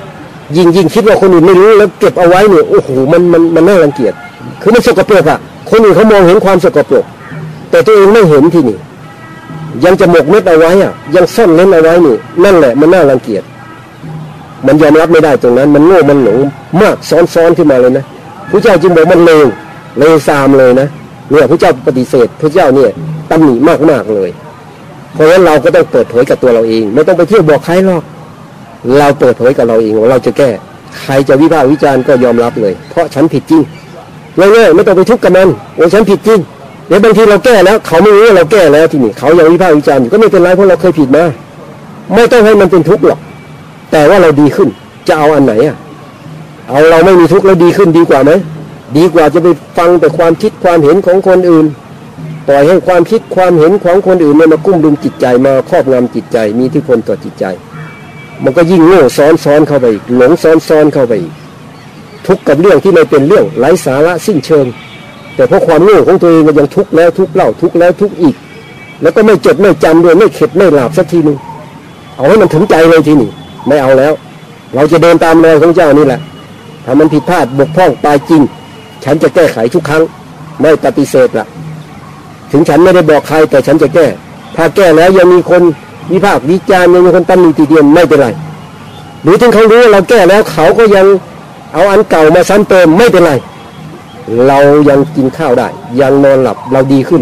Speaker 1: ยิ่งยิ่งคิดว่าคนอื่นไม่รู้แล้วเก็บเอาไว้เนี่ยโอ้โหมันมันมันน่ารังเกียจคือมันสกปรกอะ คนอื่นเขามองเห็นความสกปรก แต่ตัวเองไม่เห็นที่นี่ ยังจะหมกเม็ดเอาไว้อะ ยังซ่อนเล่นเอาไว้นี่นั่นแหละมันน่ารังเกียจมันยอมรับไม่ได้ตรงนั้น มันโง่มันหลงมากซ้อนๆขึ้นมาเลยนะพระเจ้าจึงบอกมันเลวเลวซามเลยนะเนี่ยพระเจ้าปฏิเสธพระเจ้าเนี่ยตำหนิมากๆเลย เพราะฉะนั้นเราก็ต้องเปิดเผยกับตัวเราเอง ไม่ต้องไปเที่ยวบอกใครหรอกเราเปิดเผยกับเราเองว่าเราจะแก้ ใครจะวิพากษ์วิจารณ์ก็ยอมรับเลย เพราะฉันผิดจริงง่ายๆไม่ต้องไปทุกข์กับมันโอ้ฉันผิดจริงเดี๋ยวบางทีเราแก้แล้ว เขาไม่รู้ว่าเราแก้แล้วที่นี้เขายังวิพากษ์วิจารณ์อยู่ก็ไม่เป็นไรเพราะเราเคยผิดมาไม่ต้องให้มันเป็นทุกข์หรอก แต่ว่าเราดีขึ้น จะเอาอันไหนอะเอาเราไม่มีทุกข์แล้วดีขึ้นดีกว่าไหมดีกว่าจะไปฟังแต่ความคิดความเห็นของคนอื่น ปล่อยให้ความคิดความเห็นของคนอื่นเนี่ยมากุ้มดุมจิตใจมาครอบงำจิตใจ มีที่พลต่อจิตใจ มันก็ยิ่งโง่ซ้อนซ้อนเข้าไปอีกหลงซ้อนซ้อนเข้าไปอีกทุกข์กับเรื่องที่ไม่เป็นเรื่องไร้สาระสิ้นเชิง แต่เพราะความโง่ของตัวเองมันยังทุกข์แล้วทุกข์เล่าทุกข์แล้วทุกข์อีก แล้วก็ไม่จดไม่จำด้วยไม่เข็ดไม่หลาบสักทีนึงเอาให้มันถึงใจเลยทีนี้ไม่เอาแล้ว เราจะเดินตามรอยของเจ้านี่แหละถ้ามันผิดพลาดบกพร่องตายจริง ฉันจะแก้ไขทุกครั้ง ไม่ปฏิเสธละ ถึงฉันไม่ได้บอกใครแต่ฉันจะแก้ ถ้าแก้แล้วยังมีคนวิพากษ์วิจารณ์ยังมีคนตำหนิติเตียนไม่เป็นไรหรือถึงเขารู้ว่าเราแก้แล้วเขาก็ยังเอาอันเก่ามาซ้ำเติมไม่เป็นไร เรายังกินข้าวได้ ยังนอนหลับเราดีขึ้น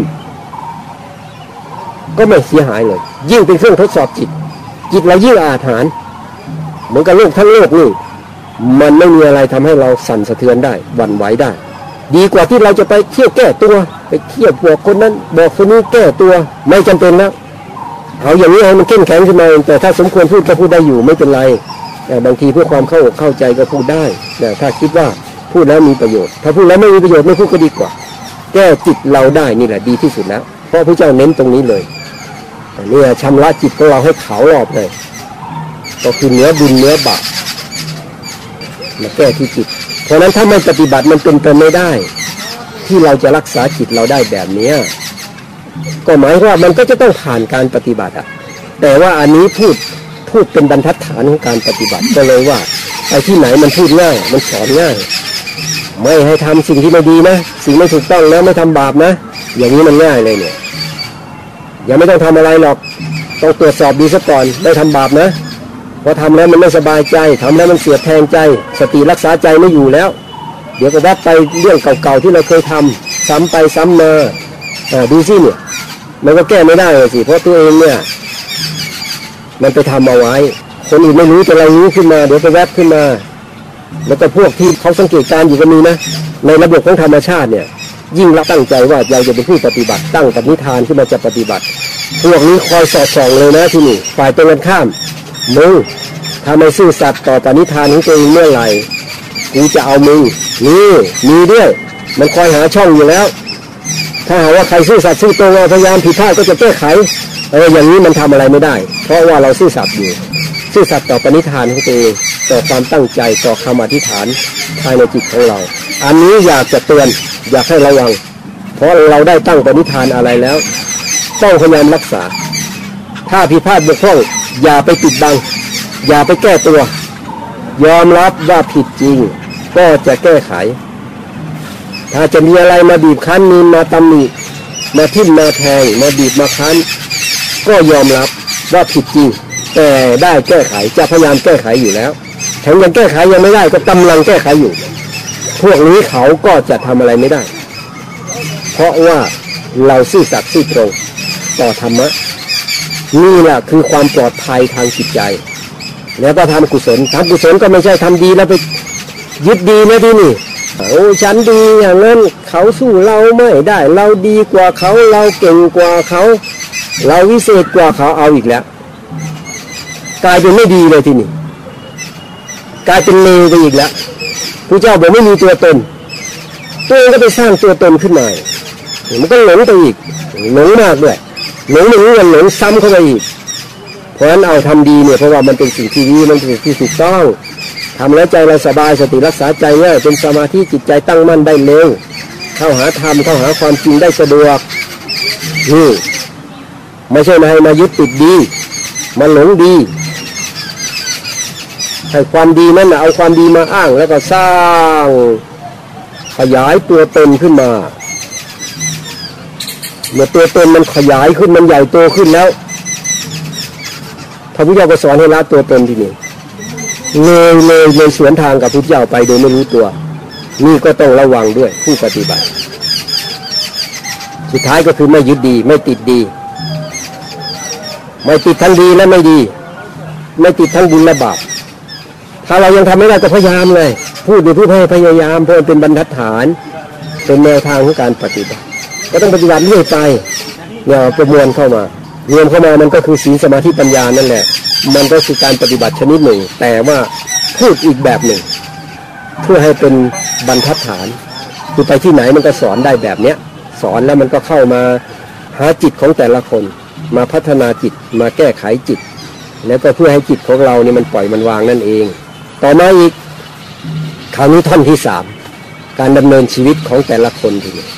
Speaker 1: ก็ไม่เสียหายเลย ยิ่งเป็นเครื่องทดสอบจิต จิตเรายิ่งอาถรรพ์เหมือนกับโลกทั้งโลกนี่มันไม่มีอะไรทำให้เราสั่นสะเทือนได้หวั่นไหวได้ ดีกว่าที่เราจะไปเที่ยวแก้ตัว ไปเที่ยวบอกคนนั้น บอกคนนี้แก้ตัวไม่จำเป็นแล้วเอาอย่างนี้ให้มันเข้มแข็งขึ้นมาแต่ถ้าสมควรพูดก็พูดได้อยู่ไม่เป็นไรแต่บางทีเพื่อความเข้าอกเข้าใจก็พูดได้แต่ถ้าคิดว่าพูดแล้วมีประโยชน์ ถ้าพูดแล้วไม่มีประโยชน์ไม่พูดก็ดีกว่า แก้จิตเราได้นี่แหละดีที่สุดแล้วเพราะพระเจ้าเน้นตรงนี้เลยเนี่ชำระจิตของเราให้ขาวรอบเลย ก็คือเนื้อบุญเนื้อบาปมาแก้ที่จิต เพราะนั้นถ้าไม่ปฏิบัติมันเป็นไปไม่ได้ ที่เราจะรักษาจิตเราได้แบบเนี้ยก็หมายว่ามันก็จะต้องผ่านการปฏิบัติอะแต่ว่าอันนี้พูดพูดเป็นบรรทัดฐานของการปฏิบัติก็เลยว่าไปที่ไหนมันพูดง่าย มันสอนง่าย ไม่ให้ทำสิ่งที่ไม่ดีนะสิ่งไม่ถูกต้องแล้วไม่ทำบาปนะ อย่างนี้มันง่ายเลยเนี่ยยังไม่ต้องทำอะไรหรอก ต้องตรวจสอบดีซะก่อนไม่ทำบาปนะ อทำแล้วมันไม่สบายใจทำแล้วมันเสียแทงใจ สติรักษาใจไม่อยู่แล้ว เดี๋ยวก็วัดไปเรื่องเก่าๆที่เราเคยทำซ้ำไปซ้ำมาอ่าดูสิเนี่ยมันก็แก้ไม่ได้เลยสิเพราะตัวเองเนี่ย มันไปทำเอาไว้ คนอื่นไม่รู้แต่เรารู้ขึ้นมา เดี๋ยวไปแวบขึ้นมา แล้วก็พวกที่เขาสังเกตการอยู่ก็มีนะในระบบของธรรมชาติเนี่ย ยิ่งเราตั้งใจว่าเราจะเป็นผู้ปฏิบัติ ตั้งปณิธานขึ้นมาจะปฏิบัติ พวกนี้คอยสอดส่องเลยนะที่นี่ฝ่ายตรงกันข้าม มึงถ้าไม่ซื่อสัตย์ต่อปณิธานของตัวเองเมื่อไหร่กูจะเอามึงนี่มีด้วย มันคอยหาช่องอยู่แล้ว ถ้าหาว่าใครซื่อสัตย์ซื่อตรงพยายามผิดพลาดก็จะแก้ไขเอออย่างนี้มันทำอะไรไม่ได้ เพราะว่าเราซื่อสัตย์อยู่ซื่อสัตย์ต่อปณิธานของตัวเองต่อความตั้งใจต่อคำอธิษฐานภายในจิตของเรา อันนี้อยากจะเตือนอยากให้ระวัง เพราะเราได้ตั้งปณิธานอะไรแล้ว ต้องพยายามรักษา ถ้าผิดพลาดบกพร่อง อย่าไปปิดบัง อย่าไปแก้ตัว ยอมรับว่าผิดจริง ก็จะแก้ไข ถ้าจะมีอะไรมาบีบคั้นมีมาตำหนิมาทิ่มมาแทงมาบีบมาคั้น ก็ยอมรับว่าผิดจริง แต่ได้แก้ไขจะพยายามแก้ไขอยู่แล้วแถมยังแก้ไขยังไม่ได้ก็กำลังแก้ไขอยู่ พวกนี้เขาก็จะทำอะไรไม่ได้ เพราะว่าเราซื่อสัตย์ซื่อตรงต่อธรรมะ นี่แหละคือความปลอดภัยทางจิตใจ แล้วก็ทำกุศลทำกุศลก็ไม่ใช่ทำดีแล้วไปยึดดีนะที่นี่โอ้ฉันดีอย่างนั้นเขาสู้เราไม่ได้ เราดีกว่าเขาเราเก่งกว่าเขา เราวิเศษกว่าเขาเอาอีกแล้ว กลายเป็นไม่ดีเลยที่นี่กลายเป็นเลวไปอีกแล้วพระเจ้าบอกไม่มีตัวตน ตัวเองก็ไปสร้างตัวตนขึ้นมามันก็หลงไปอีกหลงมากด้วย หลงไม่รู้กันหลงซ้ำเข้าไปอีก เพราะฉะนั้นเอาทำดีเนี่ยเพราะว่ามันเป็นสิ่งที่ดีมันเป็นสิ่งที่ถูกต้องทำแล้วใจเราสบายสติรักษาใจง่ายเป็นสมาธิจิตใจตั้งมั่นได้เร็วเข้าหาธรรมเข้าหาความจริงได้สะดวกนี่ไม่ใช่มาให้มายึดติดดีมาหลงดีให้ความดีนั้นนะเอาความดีมาอ้างแล้วก็สร้างขยายตัวตนขึ้นมา เมื่อตัวตนมันขยายขึ้นมันใหญ่โตขึ้นแล้วพระพุทธเจ้าก็สอนให้ละตัวตนที่นี่เลยเลยเลยสวนทางกับพุทธเจ้าไปโดยไม่รู้ตัว นี่ก็ต้องระวังด้วยผู้ปฏิบัติ สุดท้ายก็คือไม่ยึดดี ไม่ติดดี ไม่ติดทั้งดีและไม่ดี ไม่ติดทั้งบุญและบาปถ้าเรายังทำไม่ได้ก็พยายามเลย พูดโดยพูดให้พยายามเพราะเป็นบรรทัดฐาน เป็นแนวทางของการปฏิบัติ ก็ต้องปฏิบัติเรื่อยไปเนี่ยประมวลเข้ามารวมเข้ามามันก็คือศีลสมาธิปัญญานั่นแหละ มันก็คือการปฏิบัติชนิดหนึ่ง แต่ว่าพูดอีกแบบหนึ่ง เพื่อให้เป็นบรรทัดฐานคือไปที่ไหนมันก็สอนได้แบบเนี้ยสอนแล้วมันก็เข้ามาหาจิตของแต่ละคน มาพัฒนาจิตมาแก้ไขจิต แล้วก็เพื่อให้จิตของเราเนี่ยมันปล่อยมันวางนั่นเอง ต่อมาอีกคราวนี้ท่อนที่สามการดำเนินชีวิตของแต่ละคนทีนี้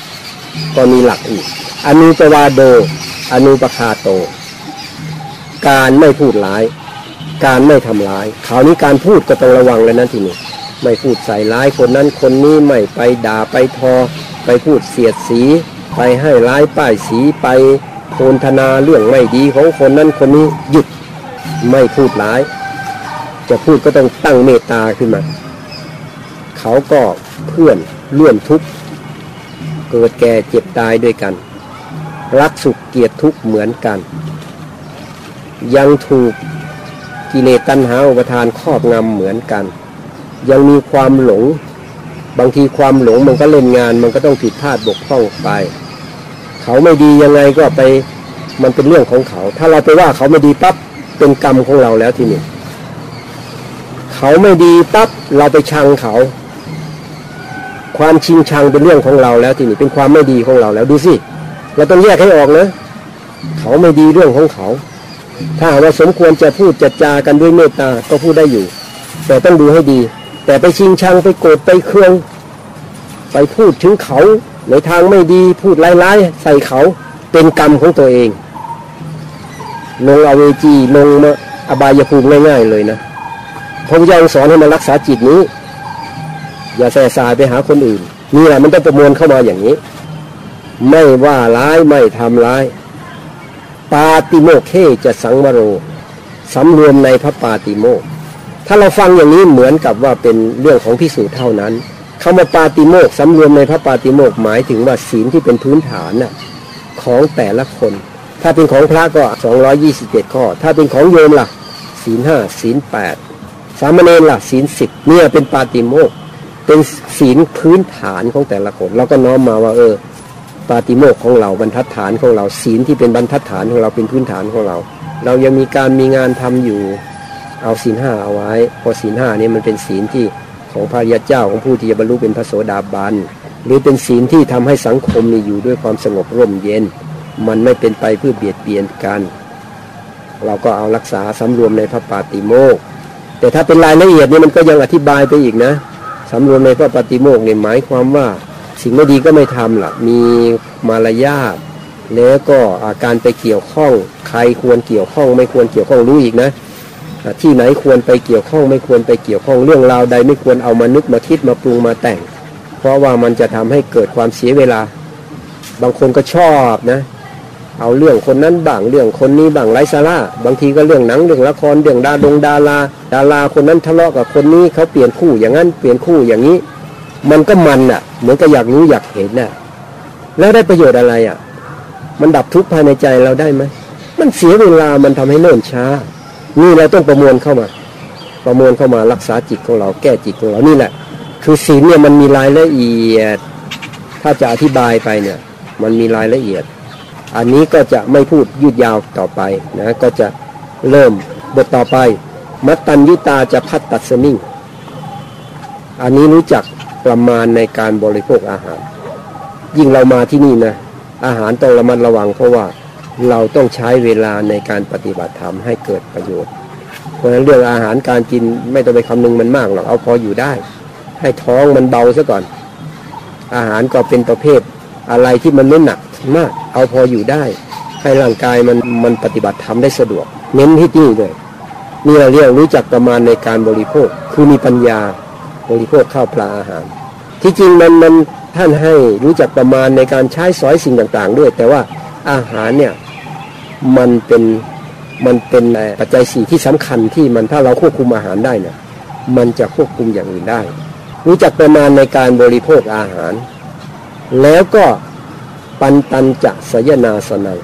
Speaker 1: ก็มีหลักอีก อนุปวาโด อนุปคาโต การไม่พูดร้าย การไม่ทำร้ายคราวนี้การพูดก็ต้องระวังเลยนะทีนี้ไม่พูดใส่ร้ายคนนั้นคนนี้ไม่ไปด่าไปทอ ไปพูดเสียดสี ไปให้ร้ายป้ายสีไปโพนธนาเรื่องไม่ดีของคนนั้นคนนี้หยุดไม่พูดร้าย จะพูดก็ต้องตั้งเมตตาขึ้นมา เขาก็เพื่อนร่วมทุกข์ เกิดแก่เจ็บตายด้วยกัน รักสุขเกียรติทุกข์เหมือนกัน ยังถูกกิเลสตัณหาอุปทานครอบงำเหมือนกัน ยังมีความหลง บางทีความหลงมันก็เล่นงาน มันก็ต้องผิดพลาดบกพร่องไป เขาไม่ดียังไงก็ไปมันเป็นเรื่องของเขา ถ้าเราไปว่าเขาไม่ดีปั๊บเป็นกรรมของเราแล้วทีนี้เขาไม่ดีปั๊บเราไปชังเขา ความชิงชังเป็นเรื่องของเราแล้วทีนี้เป็นความไม่ดีของเราแล้วดูสิเราต้องแยกให้ออกนะ เขาไม่ดีเรื่องของเขา ถ้าเราสมควรจะพูดจะจากันด้วยเมตตาก็พูดได้อยู่ แต่ต้องดูให้ดี แต่ไปชิงชังไปโกรธไปเครือง ไปพูดถึงเขาในทางไม่ดีพูดร้ายๆใส่เขาเป็นกรรมของตัวเอง ลงอเวจีลงมาอบายภูมิง่ายๆเลยนะพระพุทธเจ้าสอนให้มารักษาจิตนี้ อย่าแส่สายไปหาคนอื่นนี่แหละมันต้องประมวลเข้ามาอย่างนี้ ไม่ว่าร้ายไม่ทำร้าย ปาติโมกเขจะสังวโรสำรวมในพระปาติโมกถ้าเราฟังอย่างนี้เหมือนกับว่าเป็นเรื่องของพิสูจน์เท่านั้นคำว่าปาติโมกสำรวมในพระปาติโมกหมายถึงว่าศีลที่เป็นพื้นฐานน่ะของแต่ละคน ถ้าเป็นของพระก็ 227 ข้อ ถ้าเป็นของโยมล่ะศีลห้าศีลแปดสามเณรล่ะศีลสิบเนี่ยเป็นปาติโมก เป็นศีลพื้นฐานของแต่ละคนเราก็น้อมมาว่าเออปาติโมกของเราบรรทัดฐานของเราศีลที่เป็นบรรทัดฐานของเราเป็นพื้นฐานของเรา เรายังมีการมีงานทำอยู่เอาศีลห้าเอาไว้เพราะศีลห้านี่มันเป็นศีลที่ของพระยาเจ้าของผู้ที่จะบรรลุเป็นพระโสดาบันหรือเป็นศีลที่ทำให้สังคมมีอยู่ด้วยความสงบร่มเย็น มันไม่เป็นไปเพื่อเบียดเบียนกัน เราก็เอารักษาสำรวมในพระปาติโมกแต่ถ้าเป็นรายละเอียดนี่มันก็ยังอธิบายไปอีกนะ สำรวมในพระปาติโมกเนี่ยหมายความว่าสิ่งไม่ดีก็ไม่ทำล่ะ มีมารยาทแล้วก็อาการไปเกี่ยวข้อง ใครควรเกี่ยวข้อง ไม่ควรเกี่ยวข้องรู้อีกนะ ที่ไหนควรไปเกี่ยวข้องไม่ควรไปเกี่ยวข้องเรื่องราวใดไม่ควรเอามานึกมาคิดมาปรุงมาแต่ง เพราะว่ามันจะทำให้เกิดความเสียเวลา บางคนก็ชอบนะ เอาเรื่องคนนั้นบ้างเรื่องคนนี้บ้างไร้สาระบางทีก็เรื่องหนังเรื่องละครเรื่องดาดงดาราดาราคนนั้นทะเลาะกับคนนี้เขาเปลี่ยนคู่อย่างนั้นเปลี่ยนคู่อย่างนี้ มันก็มันอะ เหมือนกับอยากรู้อยากเห็นน่ะแล้วได้ประโยชน์อะไรอะ มันดับทุกข์ภายในใจเราได้ไหมมันเสียเวลามันทำให้เนิ่นช้า นี่เราต้องประมวลเข้ามา ประมวลเข้ามารักษาจิตของเราแก้จิตของเรานี่แหละ คือศีลเนี่ยมันมีรายละเอียด ถ้าจะอธิบายไปเนี่ย มันมีรายละเอียด อันนี้ก็จะไม่พูดยืดยาวต่อไปนะก็จะเริ่มบทต่อไป มัตตัญญุตาจะพัดตัดสมิงอันนี้รู้จักประมาณในการบริโภคอาหาร ยิ่งเรามาที่นี่นะอาหารต้องระมัดระวัง เพราะว่าเราต้องใช้เวลาในการปฏิบัติธรรมให้เกิดประโยชน์ เพราะฉะนั้นเรื่องอาหารการกินไม่ต้องไปคำนึงมันมากหรอกเอาพออยู่ได้ ให้ท้องมันเบาซะก่อน อาหารก็เป็นประเภทอะไรที่มันไม่หนัก มาก เอาพออยู่ได้ ให้ร่างกายมันมันปฏิบัติธรรมได้สะดวก เน้นที่นี่เลยนี่เราเรียกรู้จักประมาณในการบริโภค คือมีปัญญาบริโภคข้าวปลาอาหาร ที่จริงมันมันท่านให้รู้จักประมาณในการใช้สอยสิ่งต่างๆ ด้วย แต่ว่าอาหารเนี่ยมันเป็นมันเป็นปัจจัยสี่ที่สำคัญที่มันถ้าเราควบคุมอาหารได้เนี่ยมันจะควบคุมอย่างอื่นได้ รู้จักประมาณในการบริโภคอาหาร แล้วก็ ปันตันจะสยนาสนัง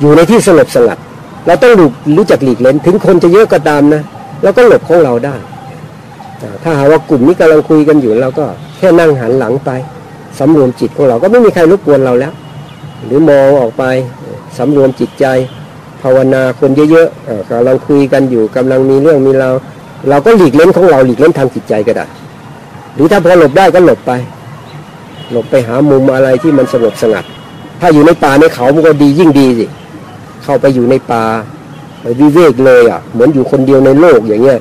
Speaker 1: อยู่ในที่สงบสงัด เราต้องรู้รู้จักหลีกเล่นถึงคนจะเยอะก็ตามนะเราก็หลบของเราได้ ถ้าหาว่ากลุ่มนี้กำลังคุยกันอยู่เราก็แค่นั่งหันหลังไปสำรวมจิตของเราก็ไม่มีใครรบกวนเราแล้ว หรือมองออกไปสำรวมจิตใจ ภาวนาคนเยอะๆกำลังคุยกันอยู่กำลังมีเรื่องมีเราเราก็หลีกเล่นของเราหลีกเล่นทางจิตใจก็ได้ หรือถ้าพอหลบได้ก็หลบไป หลบไปหามุมอะไรที่มันสงบสงัด ถ้าอยู่ในป่าในเขามันก็ดียิ่งดีสิเข้าไปอยู่ในป่าไปวิเวกเลยอะ เหมือนอยู่คนเดียวในโลกอย่างเงี้ย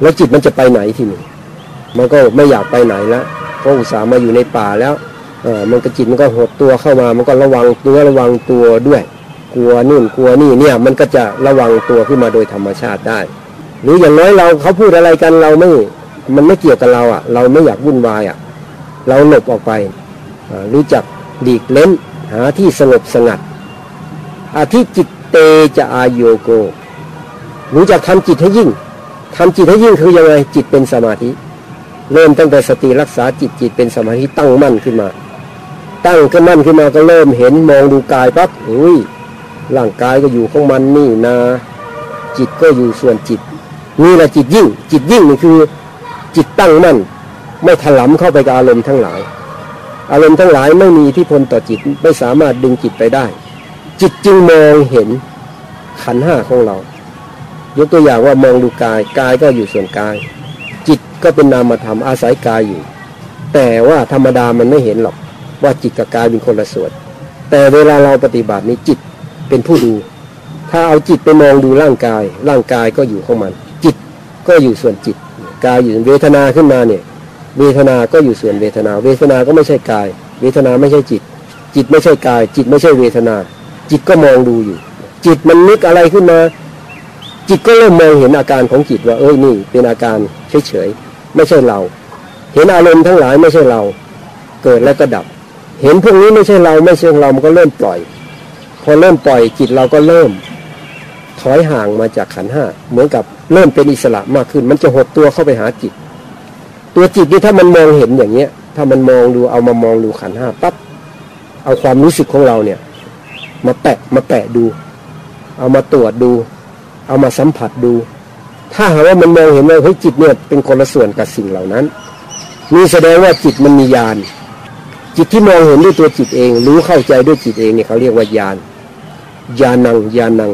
Speaker 1: แล้วจิตมันจะไปไหนทีนี้มันก็ไม่อยากไปไหนแล้วเพราะอุตส่าห์มาอยู่ในป่าแล้วเออมันก็จิตมันก็หดตัวเข้ามา มันก็ระวังตัวระวังตัวด้วย กลัวนู่นกลัวนี่เนี่ย มันก็จะระวังตัวขึ้นมาโดยธรรมชาติได้ หรืออย่างน้อยเราเขาพูดอะไรกันเราไม่ มันไม่เกี่ยวกับเราอะ เราไม่อยากวุ่นวายอะ เราหลบออกไป รู้จักหลีกเล้นหาที่สงบสงัดอาทิจิตเตจะอายโยโก รู้จักทำจิตให้ยิ่งทำจิตให้ยิ่งคือยังไงจิตเป็นสมาธิ เริ่มตั้งแต่สติรักษาจิตจิตเป็นสมาธิตั้งมั่นขึ้นมา ตั้งขึ้นมั่นขึ้นมาก็เริ่มเห็นมองดูกายปั๊บอุ้ยร่างกายก็อยู่ของมันนี่นา จิตก็อยู่ส่วนจิตนี่แหละจิตยิ่ง จิตยิ่งนี่คือ จิตตั้งมั่น ไม่ถลำเข้าไปกับอารมณ์ทั้งหลาย อารมณ์ทั้งหลายไม่มีอิทธิพลต่อจิตไม่สามารถดึงจิตไปได้ จิตจึงมองเห็นขันห้าของเรา ยกตัวอย่างว่ามองดูกายกายก็อยู่ส่วนกาย จิตก็เป็นนามธรรมอาศัยกายอยู่ แต่ว่าธรรมดามันไม่เห็นหรอกว่าจิตกับกายเป็นคนละส่วน แต่เวลาเราปฏิบัตินี้จิตเป็นผู้ดู ถ้าเอาจิตไปมองดูร่างกาย ร่างกายก็อยู่ของมัน จิตก็อยู่ส่วนจิต กายอยู่เวทนาขึ้นมาเนี่ย เวทนาก็อยู่ส่วนเวทนา เวทนาก็ไม่ใช่กาย เวทนาไม่ใช่จิต จิตไม่ใช่กาย จิตไม่ใช่เวทนา จิตก็มองดูอยู่ จิตมันนึกอะไรขึ้นมา จิตก็เริ่มมองเห็นอาการของจิตว่า เอ้ยนี่ เป็นอาการเฉยๆไม่ใช่เรา เห็นอารมณ์ทั้งหลายไม่ใช่เรา เกิดแล้วก็ดับ เห็นพวกนี้ไม่ใช่เราไม่ใช่เรามันก็เริ่มปล่อย พอเริ่มปล่อยจิตเราก็เริ่ม ถอยห่างมาจากขันห้าเหมือนกับเริ่มเป็นอิสระมากขึ้น มันจะหดตัวเข้าไปหาจิต ตัวจิตนี่ถ้ามันมองเห็นอย่างเงี้ย ถ้ามันมองดูเอามามองดูขันห้าปั๊บเอาความรู้สึกของเราเนี่ย มาแตะมาแตะดู เอามาตรวจดู เอามาสัมผัสดู ถ้าหากว่ามันมองเห็นว่าเฮ้ยจิตเนี่ยเป็นคนละส่วนกับสิ่งเหล่านั้นนี่แสดงว่าจิตมันมีญาณจิตที่มองเห็นด้วยตัวจิตเอง รู้เข้าใจด้วยจิตเองเนี่ยเขาเรียกว่าญาณญาณังญาณัง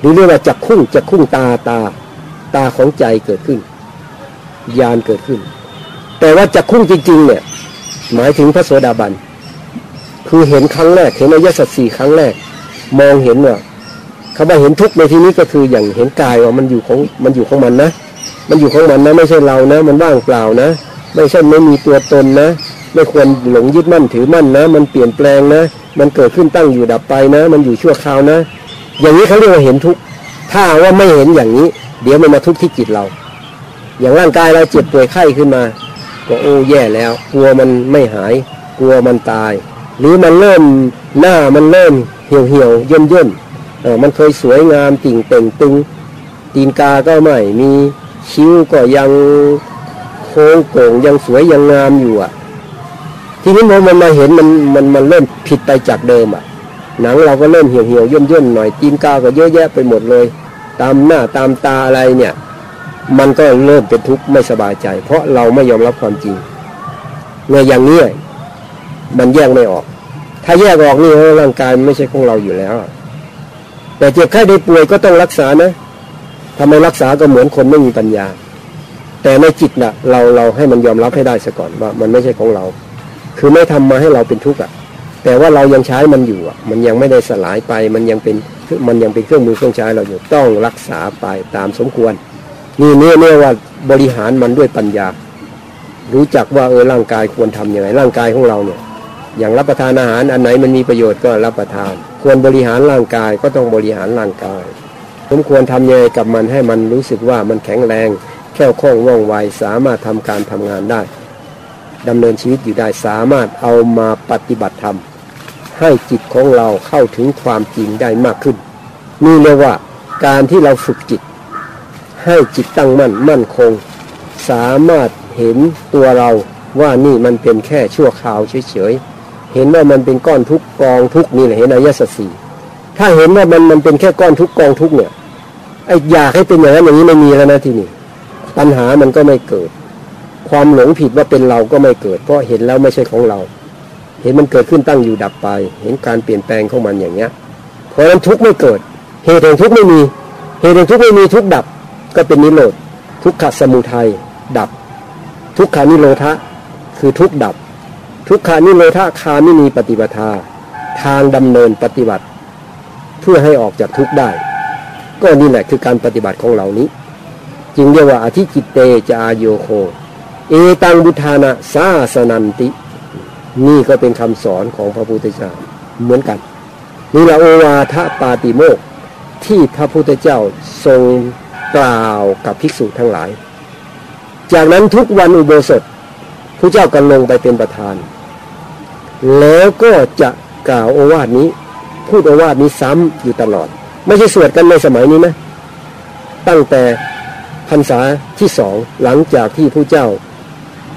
Speaker 1: หรือเรียกว่าจักคุ้งจักคุ้งตาตาตาของใจเกิดขึ้น ญาณเกิดขึ้น แต่ว่าจักคุ้งจริง ๆ เนี่ย หมายถึงพระโสดาบัน คือเห็นครั้งแรก เห็นอายสัตสี่ครั้งแรก มองเห็นว่าคำว่าเห็นทุกในที่นี้ก็คืออย่างเห็นกายว่ามันอยู่ของมันอยู่ของมันนะ มันอยู่ของมันนะ ไม่ใช่เรานะ มันว่างเปล่านะ ไม่ใช่ไม่มีตัวตนนะ ไม่ควรหลงยึดมั่นถือมั่นนะ มันเปลี่ยนแปลงนะ มันเกิดขึ้นตั้งอยู่ดับไปนะ มันอยู่ชั่วคราวนะ อย่างนี้เขาเรียกว่าเห็นทุกถ้าว่าไม่เห็นอย่างนี้ เดี๋ยวมันมาทุกข์ที่จิตเรา อย่างร่างกายเราเจ็บป่วยไข้ขึ้นมา ก็โอ้แย่แล้ว กลัวมันไม่หาย กลัวมันตาย หรือมันเริ่มหน้ามันเริ่มเหี่ยวเหี่ยวย่นย่นเออมันเคยสวยงามติ่งเต่งตึง ตีนกาก็ไม่มีคิ้วก็ยังโค้งโก่งยังสวยยังงามอยู่อะ ทีนี้พอมันมาเห็นมันมันมันเริ่มผิดไปจากเดิมอะ หนังเราก็เริ่มเหี่ยวเหี่ยวย่นย่นหน่อยตีนกาก็เยอะแยะไปหมดเลย ตามหน้าตามตาอะไรเนี่ย มันก็เริ่มเป็นทุกข์ไม่สบายใจ เพราะเราไม่ยอมรับความจริงในอย่างนี้มันแยกไม่ออก ถ้าแยกออกนี่ร่างกายไม่ใช่ของเราอยู่แล้ว แต่เจ็บไข้ได้ป่วยก็ต้องรักษานะทำไมรักษาก็เหมือนคนไม่มีปัญญา แต่ในจิตนะ่ะ เราเราให้มันยอมรับให้ได้ซะก่อนว่า มันไม่ใช่ของเรา คือไม่ทำมาให้เราเป็นทุกข์อะ แต่ว่าเรายังใช้มันอยู่อะ มันยังไม่ได้สลายไป มันยังเป็นมันยังเป็นเครื่องมือเครื่องใช้เราอยู่ต้องรักษาไปตามสมควร นี่เนี่ยเนี่ยว่าบริหารมันด้วยปัญญา รู้จักว่าเออร่างกายควรทํำยังไงร่างกายของเราเนี่ย อย่างรับประทานอาหารอันไหนมันมีประโยชน์ก็รับประทาน ควรบริหารร่างกายก็ต้องบริหารร่างกายสมควรทำยังไงกับมันให้มันรู้สึกว่ามันแข็งแรงแค่คล่องว่องไวสามารถทำการทำงานได้ดำเนินชีวิตอยู่ได้สามารถเอามาปฏิบัติธรรมให้จิตของเราเข้าถึงความจริงได้มากขึ้น นี่เรียกว่าการที่เราฝึกจิต ให้จิตตั้งมั่นมั่นคง สามารถเห็นตัวเราว่านี่มันเป็นแค่ชั่วคราวเฉยๆเห็นว่ามันเป็นก้อนทุกกองทุกนี่แหละเห็นอายสัสีถ้าเห็นว่ามันมันเป็นแค่ก้อนทุกกองทุกเนี่ยไอ้อยากให้เป็นอย่างนั้นอย่างนี้ไม่มีแล้วนะที่นี่ปัญหามันก็ไม่เกิด ความหลงผิดว่าเป็นเราก็ไม่เกิด เพราะเห็นแล้วไม่ใช่ของเรา เห็นมันเกิดขึ้นตั้งอยู่ดับไป เห็นการเปลี่ยนแปลงของมันอย่างเงี้ยเพราะนั้นทุกไม่เกิด เหตุแห่งทุกไม่มี เหตุแห่งทุกไม่มีทุกดับ ก็เป็นนิโรธทุกขสมุทัยดับ ทุกขานิโรธะคือทุกดับ ทุกขานิโรธาคาไม่มีปฏิบัติทางดำเนินปฏิบัติ เพื่อให้ออกจากทุกได้ ก็นี่แหละคือการปฏิบัติของเหล่านี้ จึงเรียกว่าอธิจิตเตจาโยโค เอตังบุทานะสาสนันติ นี่ก็เป็นคำสอนของพระพุทธเจ้าเหมือนกันนี่แหละโอวาทปาติโมกที่พระพุทธเจ้าทรง กล่าวกับภิกษุทั้งหลาย จากนั้นทุกวันอุโบสถพระเจ้าก็ลงไปเป็นประธาน แล้วก็จะกล่าวโอวาทนี้ พูดโอวาทนี้ซ้ำอยู่ตลอด ไม่ใช่สวดกันในสมัยนี้นะ ตั้งแต่พรรษาที่สองหลังจากที่ผู้เจ้า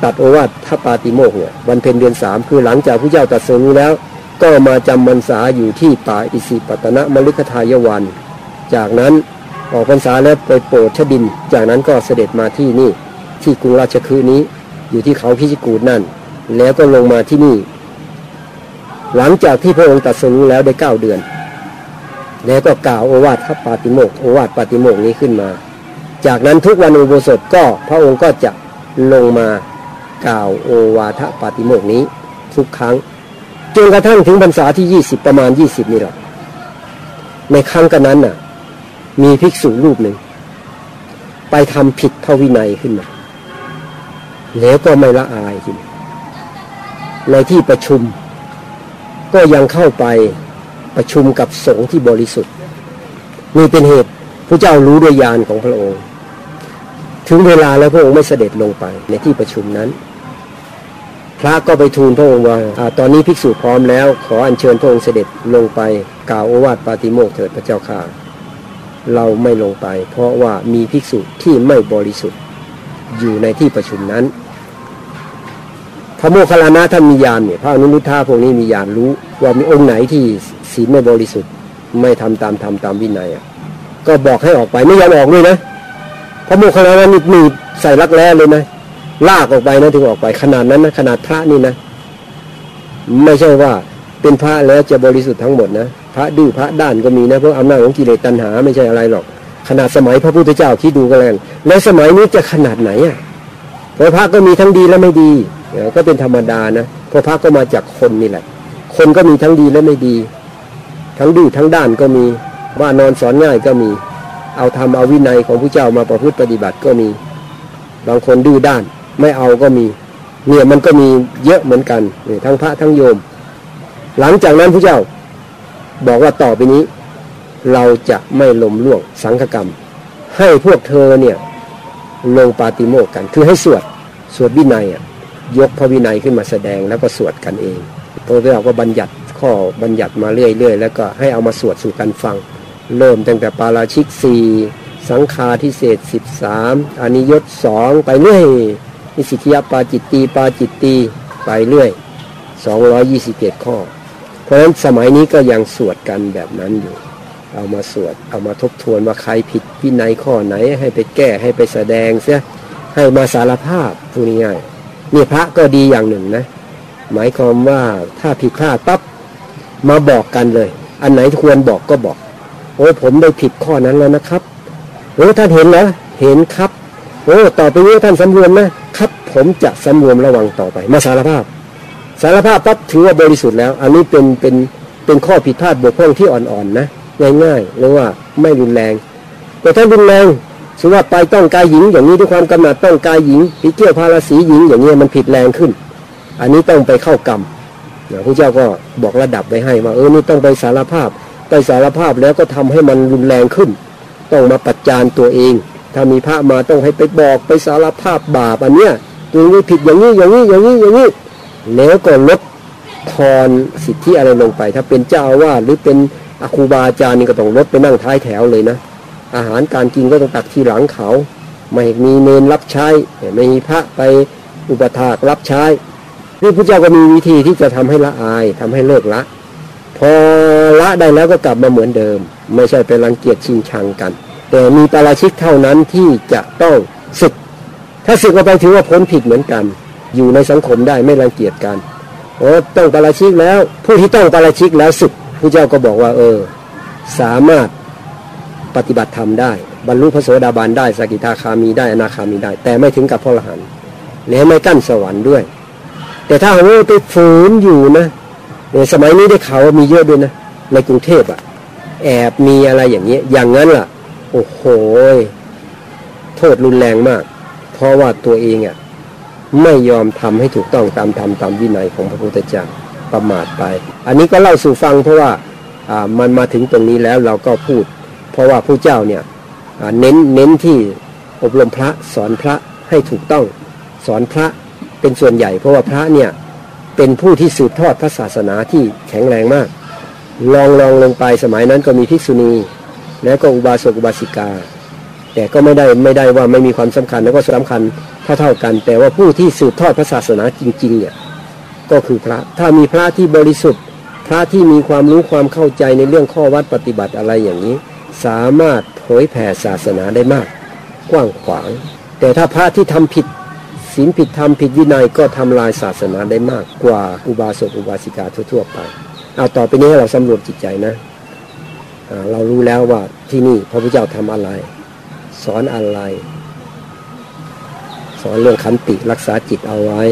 Speaker 1: ตัดโอวาททัปาติโมกเนี่ยวันเพ็ญเดือนสามคือหลังจากผู้เจ้าตัดสรู้แล้ว ก็มาจำพรรษาอยู่ที่ป่าอิสิปตนะมฤคทายวัน จากนั้น ออกพรรษาแล้วไปโปรดชดิน จากนั้นก็เสด็จมาที่นี่ ที่กรุงราชคฤห์นี้ อยู่ที่เขาพิจิกูดนั่น แล้วก็ลงมาที่นี่ หลังจากที่พระองค์ตัดสินแล้วได้เก้าเดือน แล้วก็กล่าวโอวาทพระปาติโมกโอวาทปาติโมกนี้ขึ้นมา จากนั้นทุกวันอุโบสถก็พระองค์ก็จะลงมากล่าวโอวาทปาติโมกนี้ ทุกครั้งจนกระทั่งถึงพรรษาที่ยี่สิบประมาณยี่สิบนี่แหละในครั้งกันนั้นน่ะ มีภิกษุรูปหนึ่ง ไปทำผิดพระวินัยขึ้นมา แล้วก็ไม่ละอายขึ้นในที่ประชุม ก็ยังเข้าไปประชุมกับสงฆ์ที่บริสุทธิ์นี่เป็นเหตุพระเจ้ารู้ด้วยญาณของพระองค์ ถึงเวลาแล้วพระองค์ไม่เสด็จลงไปในที่ประชุมนั้น พระก็ไปทูลพระองค์ว่าอตอนนี้ภิกษุพร้อมแล้ว ขออัญเชิญพระองค์เสด็จลงไปกล่าวโอวาทปาติโมกเถิดพระเจ้าค่ะ เราไม่ลงไป เพราะว่ามีภิกษุที่ไม่บริสุทธิ์อยู่ในที่ประชุมนั้น พระโมคคัลลานะท่านมีญาณเนี่ยพระอนุรุทธาพวกนี้มีญาณรู้ว่ามีองค์ไหนที่ศีลไม่บริสุทธิ์ ไม่ทำตามธรรมตามวินัยอะก็บอกให้ออกไปไม่ยอมออกเลยนะพระโมคคัลลานะนี่มีใส่รักแร้เลยนะลากออกไปนะถึงออกไปขนาดนั้นนะขนาดพระนี่นะ ไม่ใช่ว่าเป็นพระแล้วจะบริสุทธิ์ทั้งหมดนะ ระดื้อพระด้านก็มีนะเพราะอำนาจของกิเลสตัณหาไม่ใช่อะไรหรอก ขนาดสมัยพระพุทธเจ้าคิดดูกันแล้วแล้วสมัยนี้จะขนาดไหนอะเพราะพระก็มีทั้งดีและไม่ดีก็เป็นธรรมดานะเพราะพระก็มาจากคนนี่แหละ คนก็มีทั้งดีและไม่ดี ทั้งดื้อทั้งด้านก็มีว่านอนสอนง่ายก็มี เอาทำเอาวินัยของพระเจ้ามาประพฤติปฏิบัติก็มี บางคนดื้อด้านไม่เอาก็มีเนี่ยมันก็มีเยอะเหมือนกันทั้งพระทั้งโยม หลังจากนั้นพระเจ้า บอกว่าต่อไปนี้ เราจะไม่ลมล่วงสังฆกรรม ให้พวกเธอเนี่ยลงปาติโมกกัน คือให้สวดสวดวินัยอะยกพระวินัยขึ้นมาแสดงแล้วก็สวดกันเองพระเจ้าก็บัญญัติข้อบัญญัติมาเรื่อยๆ แล้วก็ให้เอามาสวดสู่กันฟัง เริ่มตั้งแต่ปาราชิกสี่สังฆาทิเศษสิบสามอนิยตสองไปเรื่อยนิสิทิยปาจิตตีปาจิตตีไปเรื่อยสองร้อยยี่สิบเจ็ดข้อ เพราะฉะนั้นสมัยนี้ก็ยังสวดกันแบบนั้นอยู่ เอามาสวด เอามาทบทวนว่าใครผิดวินัยข้อไหนให้ไปแก้ให้ไปแสดงเสียให้มาสารภาพพูดง่ายนี่พระก็ดีอย่างหนึ่งนะ หมายความว่าถ้าผิดพลาดปั๊บมาบอกกันเลย อันไหนควรบอกก็บอก โอ้ผมได้ผิดข้อนั้นแล้วนะครับโอ้ท่านเห็นเหรอเห็นครับ โอ้ต่อไปนี้ท่านสำรวมนะครับ ผมจะสำรวมระวังต่อไป มาสารภาพ สารภาพปั๊บถือว่าบริสุทธิ์แล้ว อันนี้เป็นเป็นเป็นข้อผิดพลาดบกพร่องที่อ่อนๆนะง่ายๆหรือว่าไม่รุนแรง แต่ถ้ารุนแรงสมมติว่าไปต้องกายหญิง อย่างนี้ด้วยความกำหนัดต้องกายหญิงปีเกี่ยวพาราศีหญิง อย่างนี้มันผิดแรงขึ้น อันนี้ต้องไปเข้ากรรมพระเจ้าก็บอกระดับไว้ให้ว่าเออนี่ต้องไปสารภาพไปสารภาพแล้วก็ทำให้มันรุนแรงขึ้น ต้องมาปัจจานตัวเอง ถ้ามีพระมาต้องให้ไปบอกไปสารภาพบาปอันเนี้ยตัวนี้ผิดอย่างนี้อย่างนี้อย่างนี้อย่างนี้ แล้วก็ลดทอนสิทธิอะไรลงไป ถ้าเป็นเจ้าอาวาสหรือเป็นอาคูบาอาจารย์นี่ก็ต้องลดไปนั่งท้ายแถวเลยนะ อาหารการกินก็ต้องตักทีหลังเขา ไม่มีเนนรับใช้ไม่มีพระไปอุปถากรับใช้นี่พระเจ้าก็มีวิธีที่จะทำให้ละอายทำให้เลิกละ พอละได้แล้วก็กลับมาเหมือนเดิม ไม่ใช่ไปรังเกียจชิงชังกัน แต่มีปาราชิกเท่านั้นที่จะต้องศึก ถ้าศึกออกไปถือว่าพ้นผิดเหมือนกัน อยู่ในสังคมได้ไม่รังเกียจกันโอ้ต้องปาราชิกแล้ว ผู้ที่ต้องปาราชิกแล้วศึกพระเจ้าก็บอกว่า เออ สามารถปฏิบัติธรรมได้ บรรลุพระโสดาบันได้สกิทาคามีได้อนาคามีได้ แต่ไม่ถึงกับพระอรหันต์และไม่กั้นสวรรค์ด้วย แต่ถ้าเราไปฝืนอยู่นะในสมัยนี้ได้ข่าวว่ามีเยอะด้วยนะในกรุงเทพอะแอบมีอะไรอย่างเงี้ยอย่างนั้นล่ะ โอ้โหโทษรุนแรงมาก เพราะว่าตัวเองอะ ไม่ยอมทำให้ถูกต้องตามธรรมตามวินัยของพระพุทธเจ้าประมาทไป อันนี้ก็เล่าสู่ฟังเพราะว่ามันมาถึงตรงนี้แล้วเราก็พูด เพราะว่าผู้เจ้าเนี่ยเน้นเน้นที่อบรมพระสอนพระให้ถูกต้องสอนพระเป็นส่วนใหญ่ เพราะว่าพระเนี่ยเป็นผู้ที่สืบทอดพระศาสนาที่แข็งแรงมาก ลองลองลงไปสมัยนั้นก็มีภิกษุณี แล้วก็อุบาสกอุบาสิกา แต่ก็ไม่ได้ไม่ได้ว่าไม่มีความสำคัญแล้วก็สำคัญ เท่าเท่ากัน แต่ว่าผู้ที่สืบทอดพระศาสนาจริงๆเนี่ยก็คือพระถ้ามีพระที่บริสุทธิ์ พระที่มีความรู้ความเข้าใจในเรื่องข้อวัดปฏิบัติอะไรอย่างนี้ สามารถเผยแผ่ศาสนาได้มาก กว้างขวาง แต่ถ้าพระที่ทำผิดศีลผิดธรรมผิดวินัยก็ทำลายศาสนาได้มากกว่าอุบาสกอุบาสิกาทั่วๆไป เอาต่อไปนี้ให้เราสำรวจจิตใจนะเรารู้แล้วว่าที่นี่พระพุทธเจ้าทำอะไร สอนอะไร อนเรื่องขันติรักษาจิตเอาไว้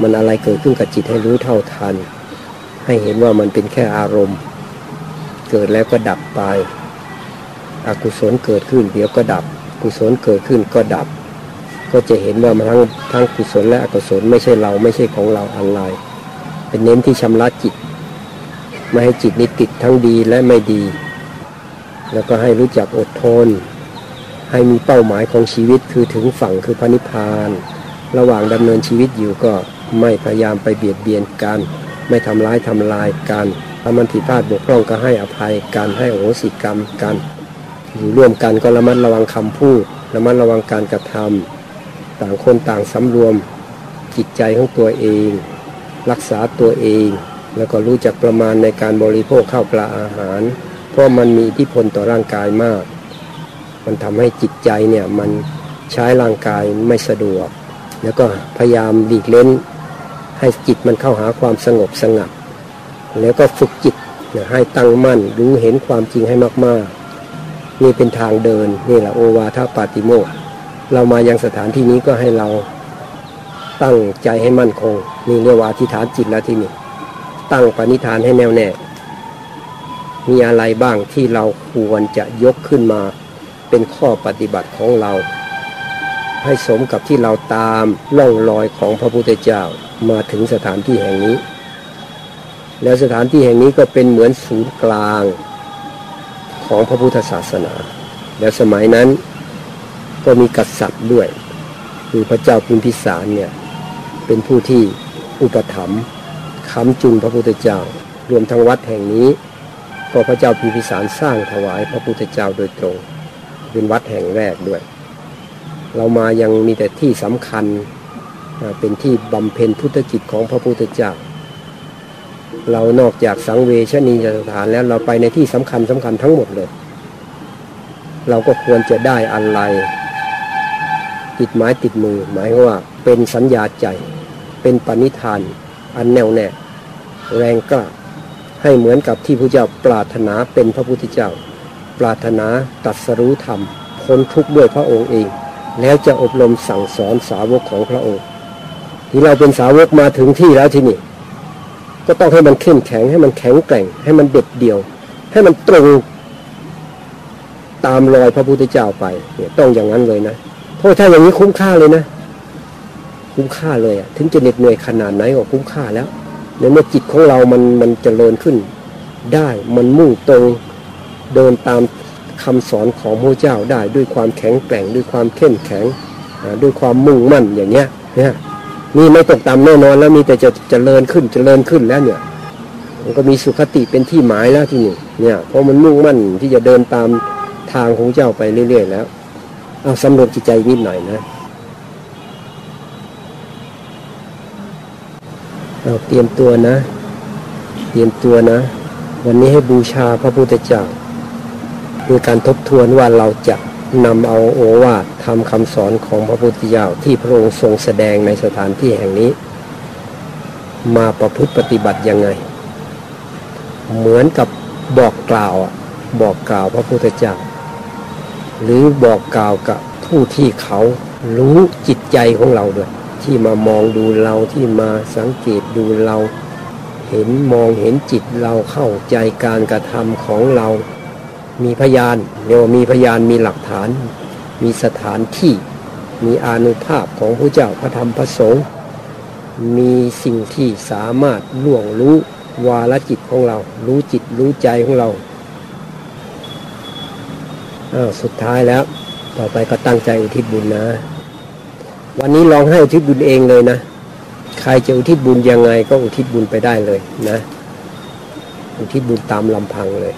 Speaker 1: มันอะไรเกิดขึ้นกับจิตให้รู้เท่าทัน ให้เห็นว่ามันเป็นแค่อารมณ์ เกิดแล้วก็ดับไป อกุศลเกิดขึ้นเดี๋ยวก็ดับ กุศลเกิดขึ้นก็ดับ ก็จะเห็นว่ามันทั้งทั้งกุศลและอกุศลไม่ใช่เราไม่ใช่ของเราอะไร เป็นเน้นที่ชำระจิต ไม่ให้จิตนี้ติดทั้งดีและไม่ดี แล้วก็ให้รู้จักอดทน ให้มีเป้าหมายของชีวิตคือถึงฝั่งคือพระนิพพาน ระหว่างดำเนินชีวิตอยู่ก็ไม่พยายามไปเบียดเบียนกัน ไม่ทำร้ายทำลายกันถ้ามันผิดพลาดบกพร่องก็ให้อภัยกันให้โอโหสิกรรมกัน อยู่ร่วมกันก็ระมัดระวังคำพูดระมัดระวังการกระทำต่างคนต่างสำรวมจิตใจของตัวเอง รักษาตัวเอง แล้วก็รู้จักประมาณในการบริโภคข้าวปลาอาหาร เพราะมันมีอิทธิพลต่อร่างกายมาก มันทำให้จิตใจเนี่ยมันใช้ร่างกายไม่สะดวก แล้วก็พยายามหลีกเล่นให้จิตมันเข้าหาความสงบสงัด แล้วก็ฝึกจิตให้ตั้งมั่นรู้เห็นความจริงให้มากๆ นี่เป็นทางเดินนี่แหละโอวาทปาติโมกเรามายังสถานที่นี้ก็ให้เราตั้งใจให้มั่นคงนี่เรียกว่าอธิษฐานจิตแล้วที่นี่ตั้งปณิธานให้แน่วแน่ มีอะไรบ้างที่เราควรจะยกขึ้นมา เป็นข้อปฏิบัติของเรา ให้สมกับที่เราตามล่องรอยของพระพุทธเจ้ามาถึงสถานที่แห่งนี้ แล้วสถานที่แห่งนี้ก็เป็นเหมือนศูนย์กลางของพระพุทธศาสนา แล้วสมัยนั้นก็มีกษัตริย์ด้วย คือพระเจ้าพิมพิสารเนี่ยเป็นผู้ที่อุปถัมภ์ค้ำจุนพระพุทธเจ้า รวมทั้งวัดแห่งนี้ก็พระเจ้าพิมพิสารสร้างถวายพระพุทธเจ้าโดยตรง เป็นวัดแห่งแรกด้วย เรามายังมีแต่ที่สำคัญเป็นที่บำเพ็ญพุทธกิจของพระพุทธเจ้า เรานอกจากสังเวชนียสถานแล้วเราไปในที่สำคัญสำคัญทั้งหมดเลย เราก็ควรจะได้อะไรติดไม้ติดมือ หมายว่าเป็นสัญญาใจ เป็นปณิธาน อันแน่วแน่ แรงกล้าให้เหมือนกับที่พระเจ้าปรารถนาเป็นพระพุทธเจ้า ปรารถนาตัดสรู้ธรรม พ้นทุกข์ด้วยพระองค์เอง แล้วจะอบรมสั่งสอนสาวกของพระองค์ ที่เราเป็นสาวกมาถึงที่แล้วที่นี่ ก็ต้องให้มันเข้มแข็งให้มันแข็งแกร่ง ให้มันเด็ดเดี่ยว ให้มันตรงตามรอยพระพุทธเจ้าไปเนี่ยต้องอย่างนั้นเลยนะเพราะถ้าอย่างนี้คุ้มค่าเลยนะ คุ้มค่าเลยอะถึงจะเหน็ดเหนื่อยขนาดไหนก็คุ้มค่าแล้วในเมื่อจิตของเรามันมันจเจริญขึ้น ได้มันมุ่งตรง เดินตามคำสอนของพระเจ้าได้ด้วยความแข็งแกร่งด้วยความเข้มแข็งด้วยความมุ่งมั่นอย่างเนี้ยเนี่ยนี่ไม่ตกต่ำแน่นอนแล้วมีแต่จะจะเจริญขึ้นจเจริญขึ้นแล้วเนี่ย มันก็มีสุขติเป็นที่หมายแล้วที่นี่เนี่ย เพราะมันมุ่งมั่นที่จะเดินตามทางของเจ้าไปเรื่อย ๆ แล้วเอาสำรวจจิตใจนิดหน่อยนะเราเตรียมตัวนะ เตรียมตัวนะ วันนี้ให้บูชาพระพุทธเจ้า คือการทบทวนว่าเราจะนำเอาโอวาททำคำสอนของพระพุทธเจ้าที่พระองค์ทรงแสดงในสถานที่แห่งนี้ มาประพฤติปฏิบัติยังไง เหมือนกับบอกกล่าวบอกกล่าวพระพุทธเจ้า หรือบอกกล่าวกับผู้ที่เขารู้จิตใจของเราด้วย ที่มามองดูเราที่มาสังเกตดูเรา เห็นมองเห็นจิตเราเข้าใจการกระทำของเรา มีพยานเรียกว่ามีพยานมีหลักฐาน มีสถานที่ มีอานุภาพของพระเจ้าพระธรรมพระสงฆ์มีสิ่งที่สามารถล่วงรู้วาลจิตของเรา รู้จิตรู้ใจของเราอ้าวสุดท้ายแล้ว ต่อไปก็ตั้งใจอุทิศบุญนะ วันนี้ลองให้อุทิศบุญเองเลยนะ ใครจะอุทิศบุญยังไงก็อุทิศบุญไปได้เลยนะ อุทิศบุญตามลำพังเลย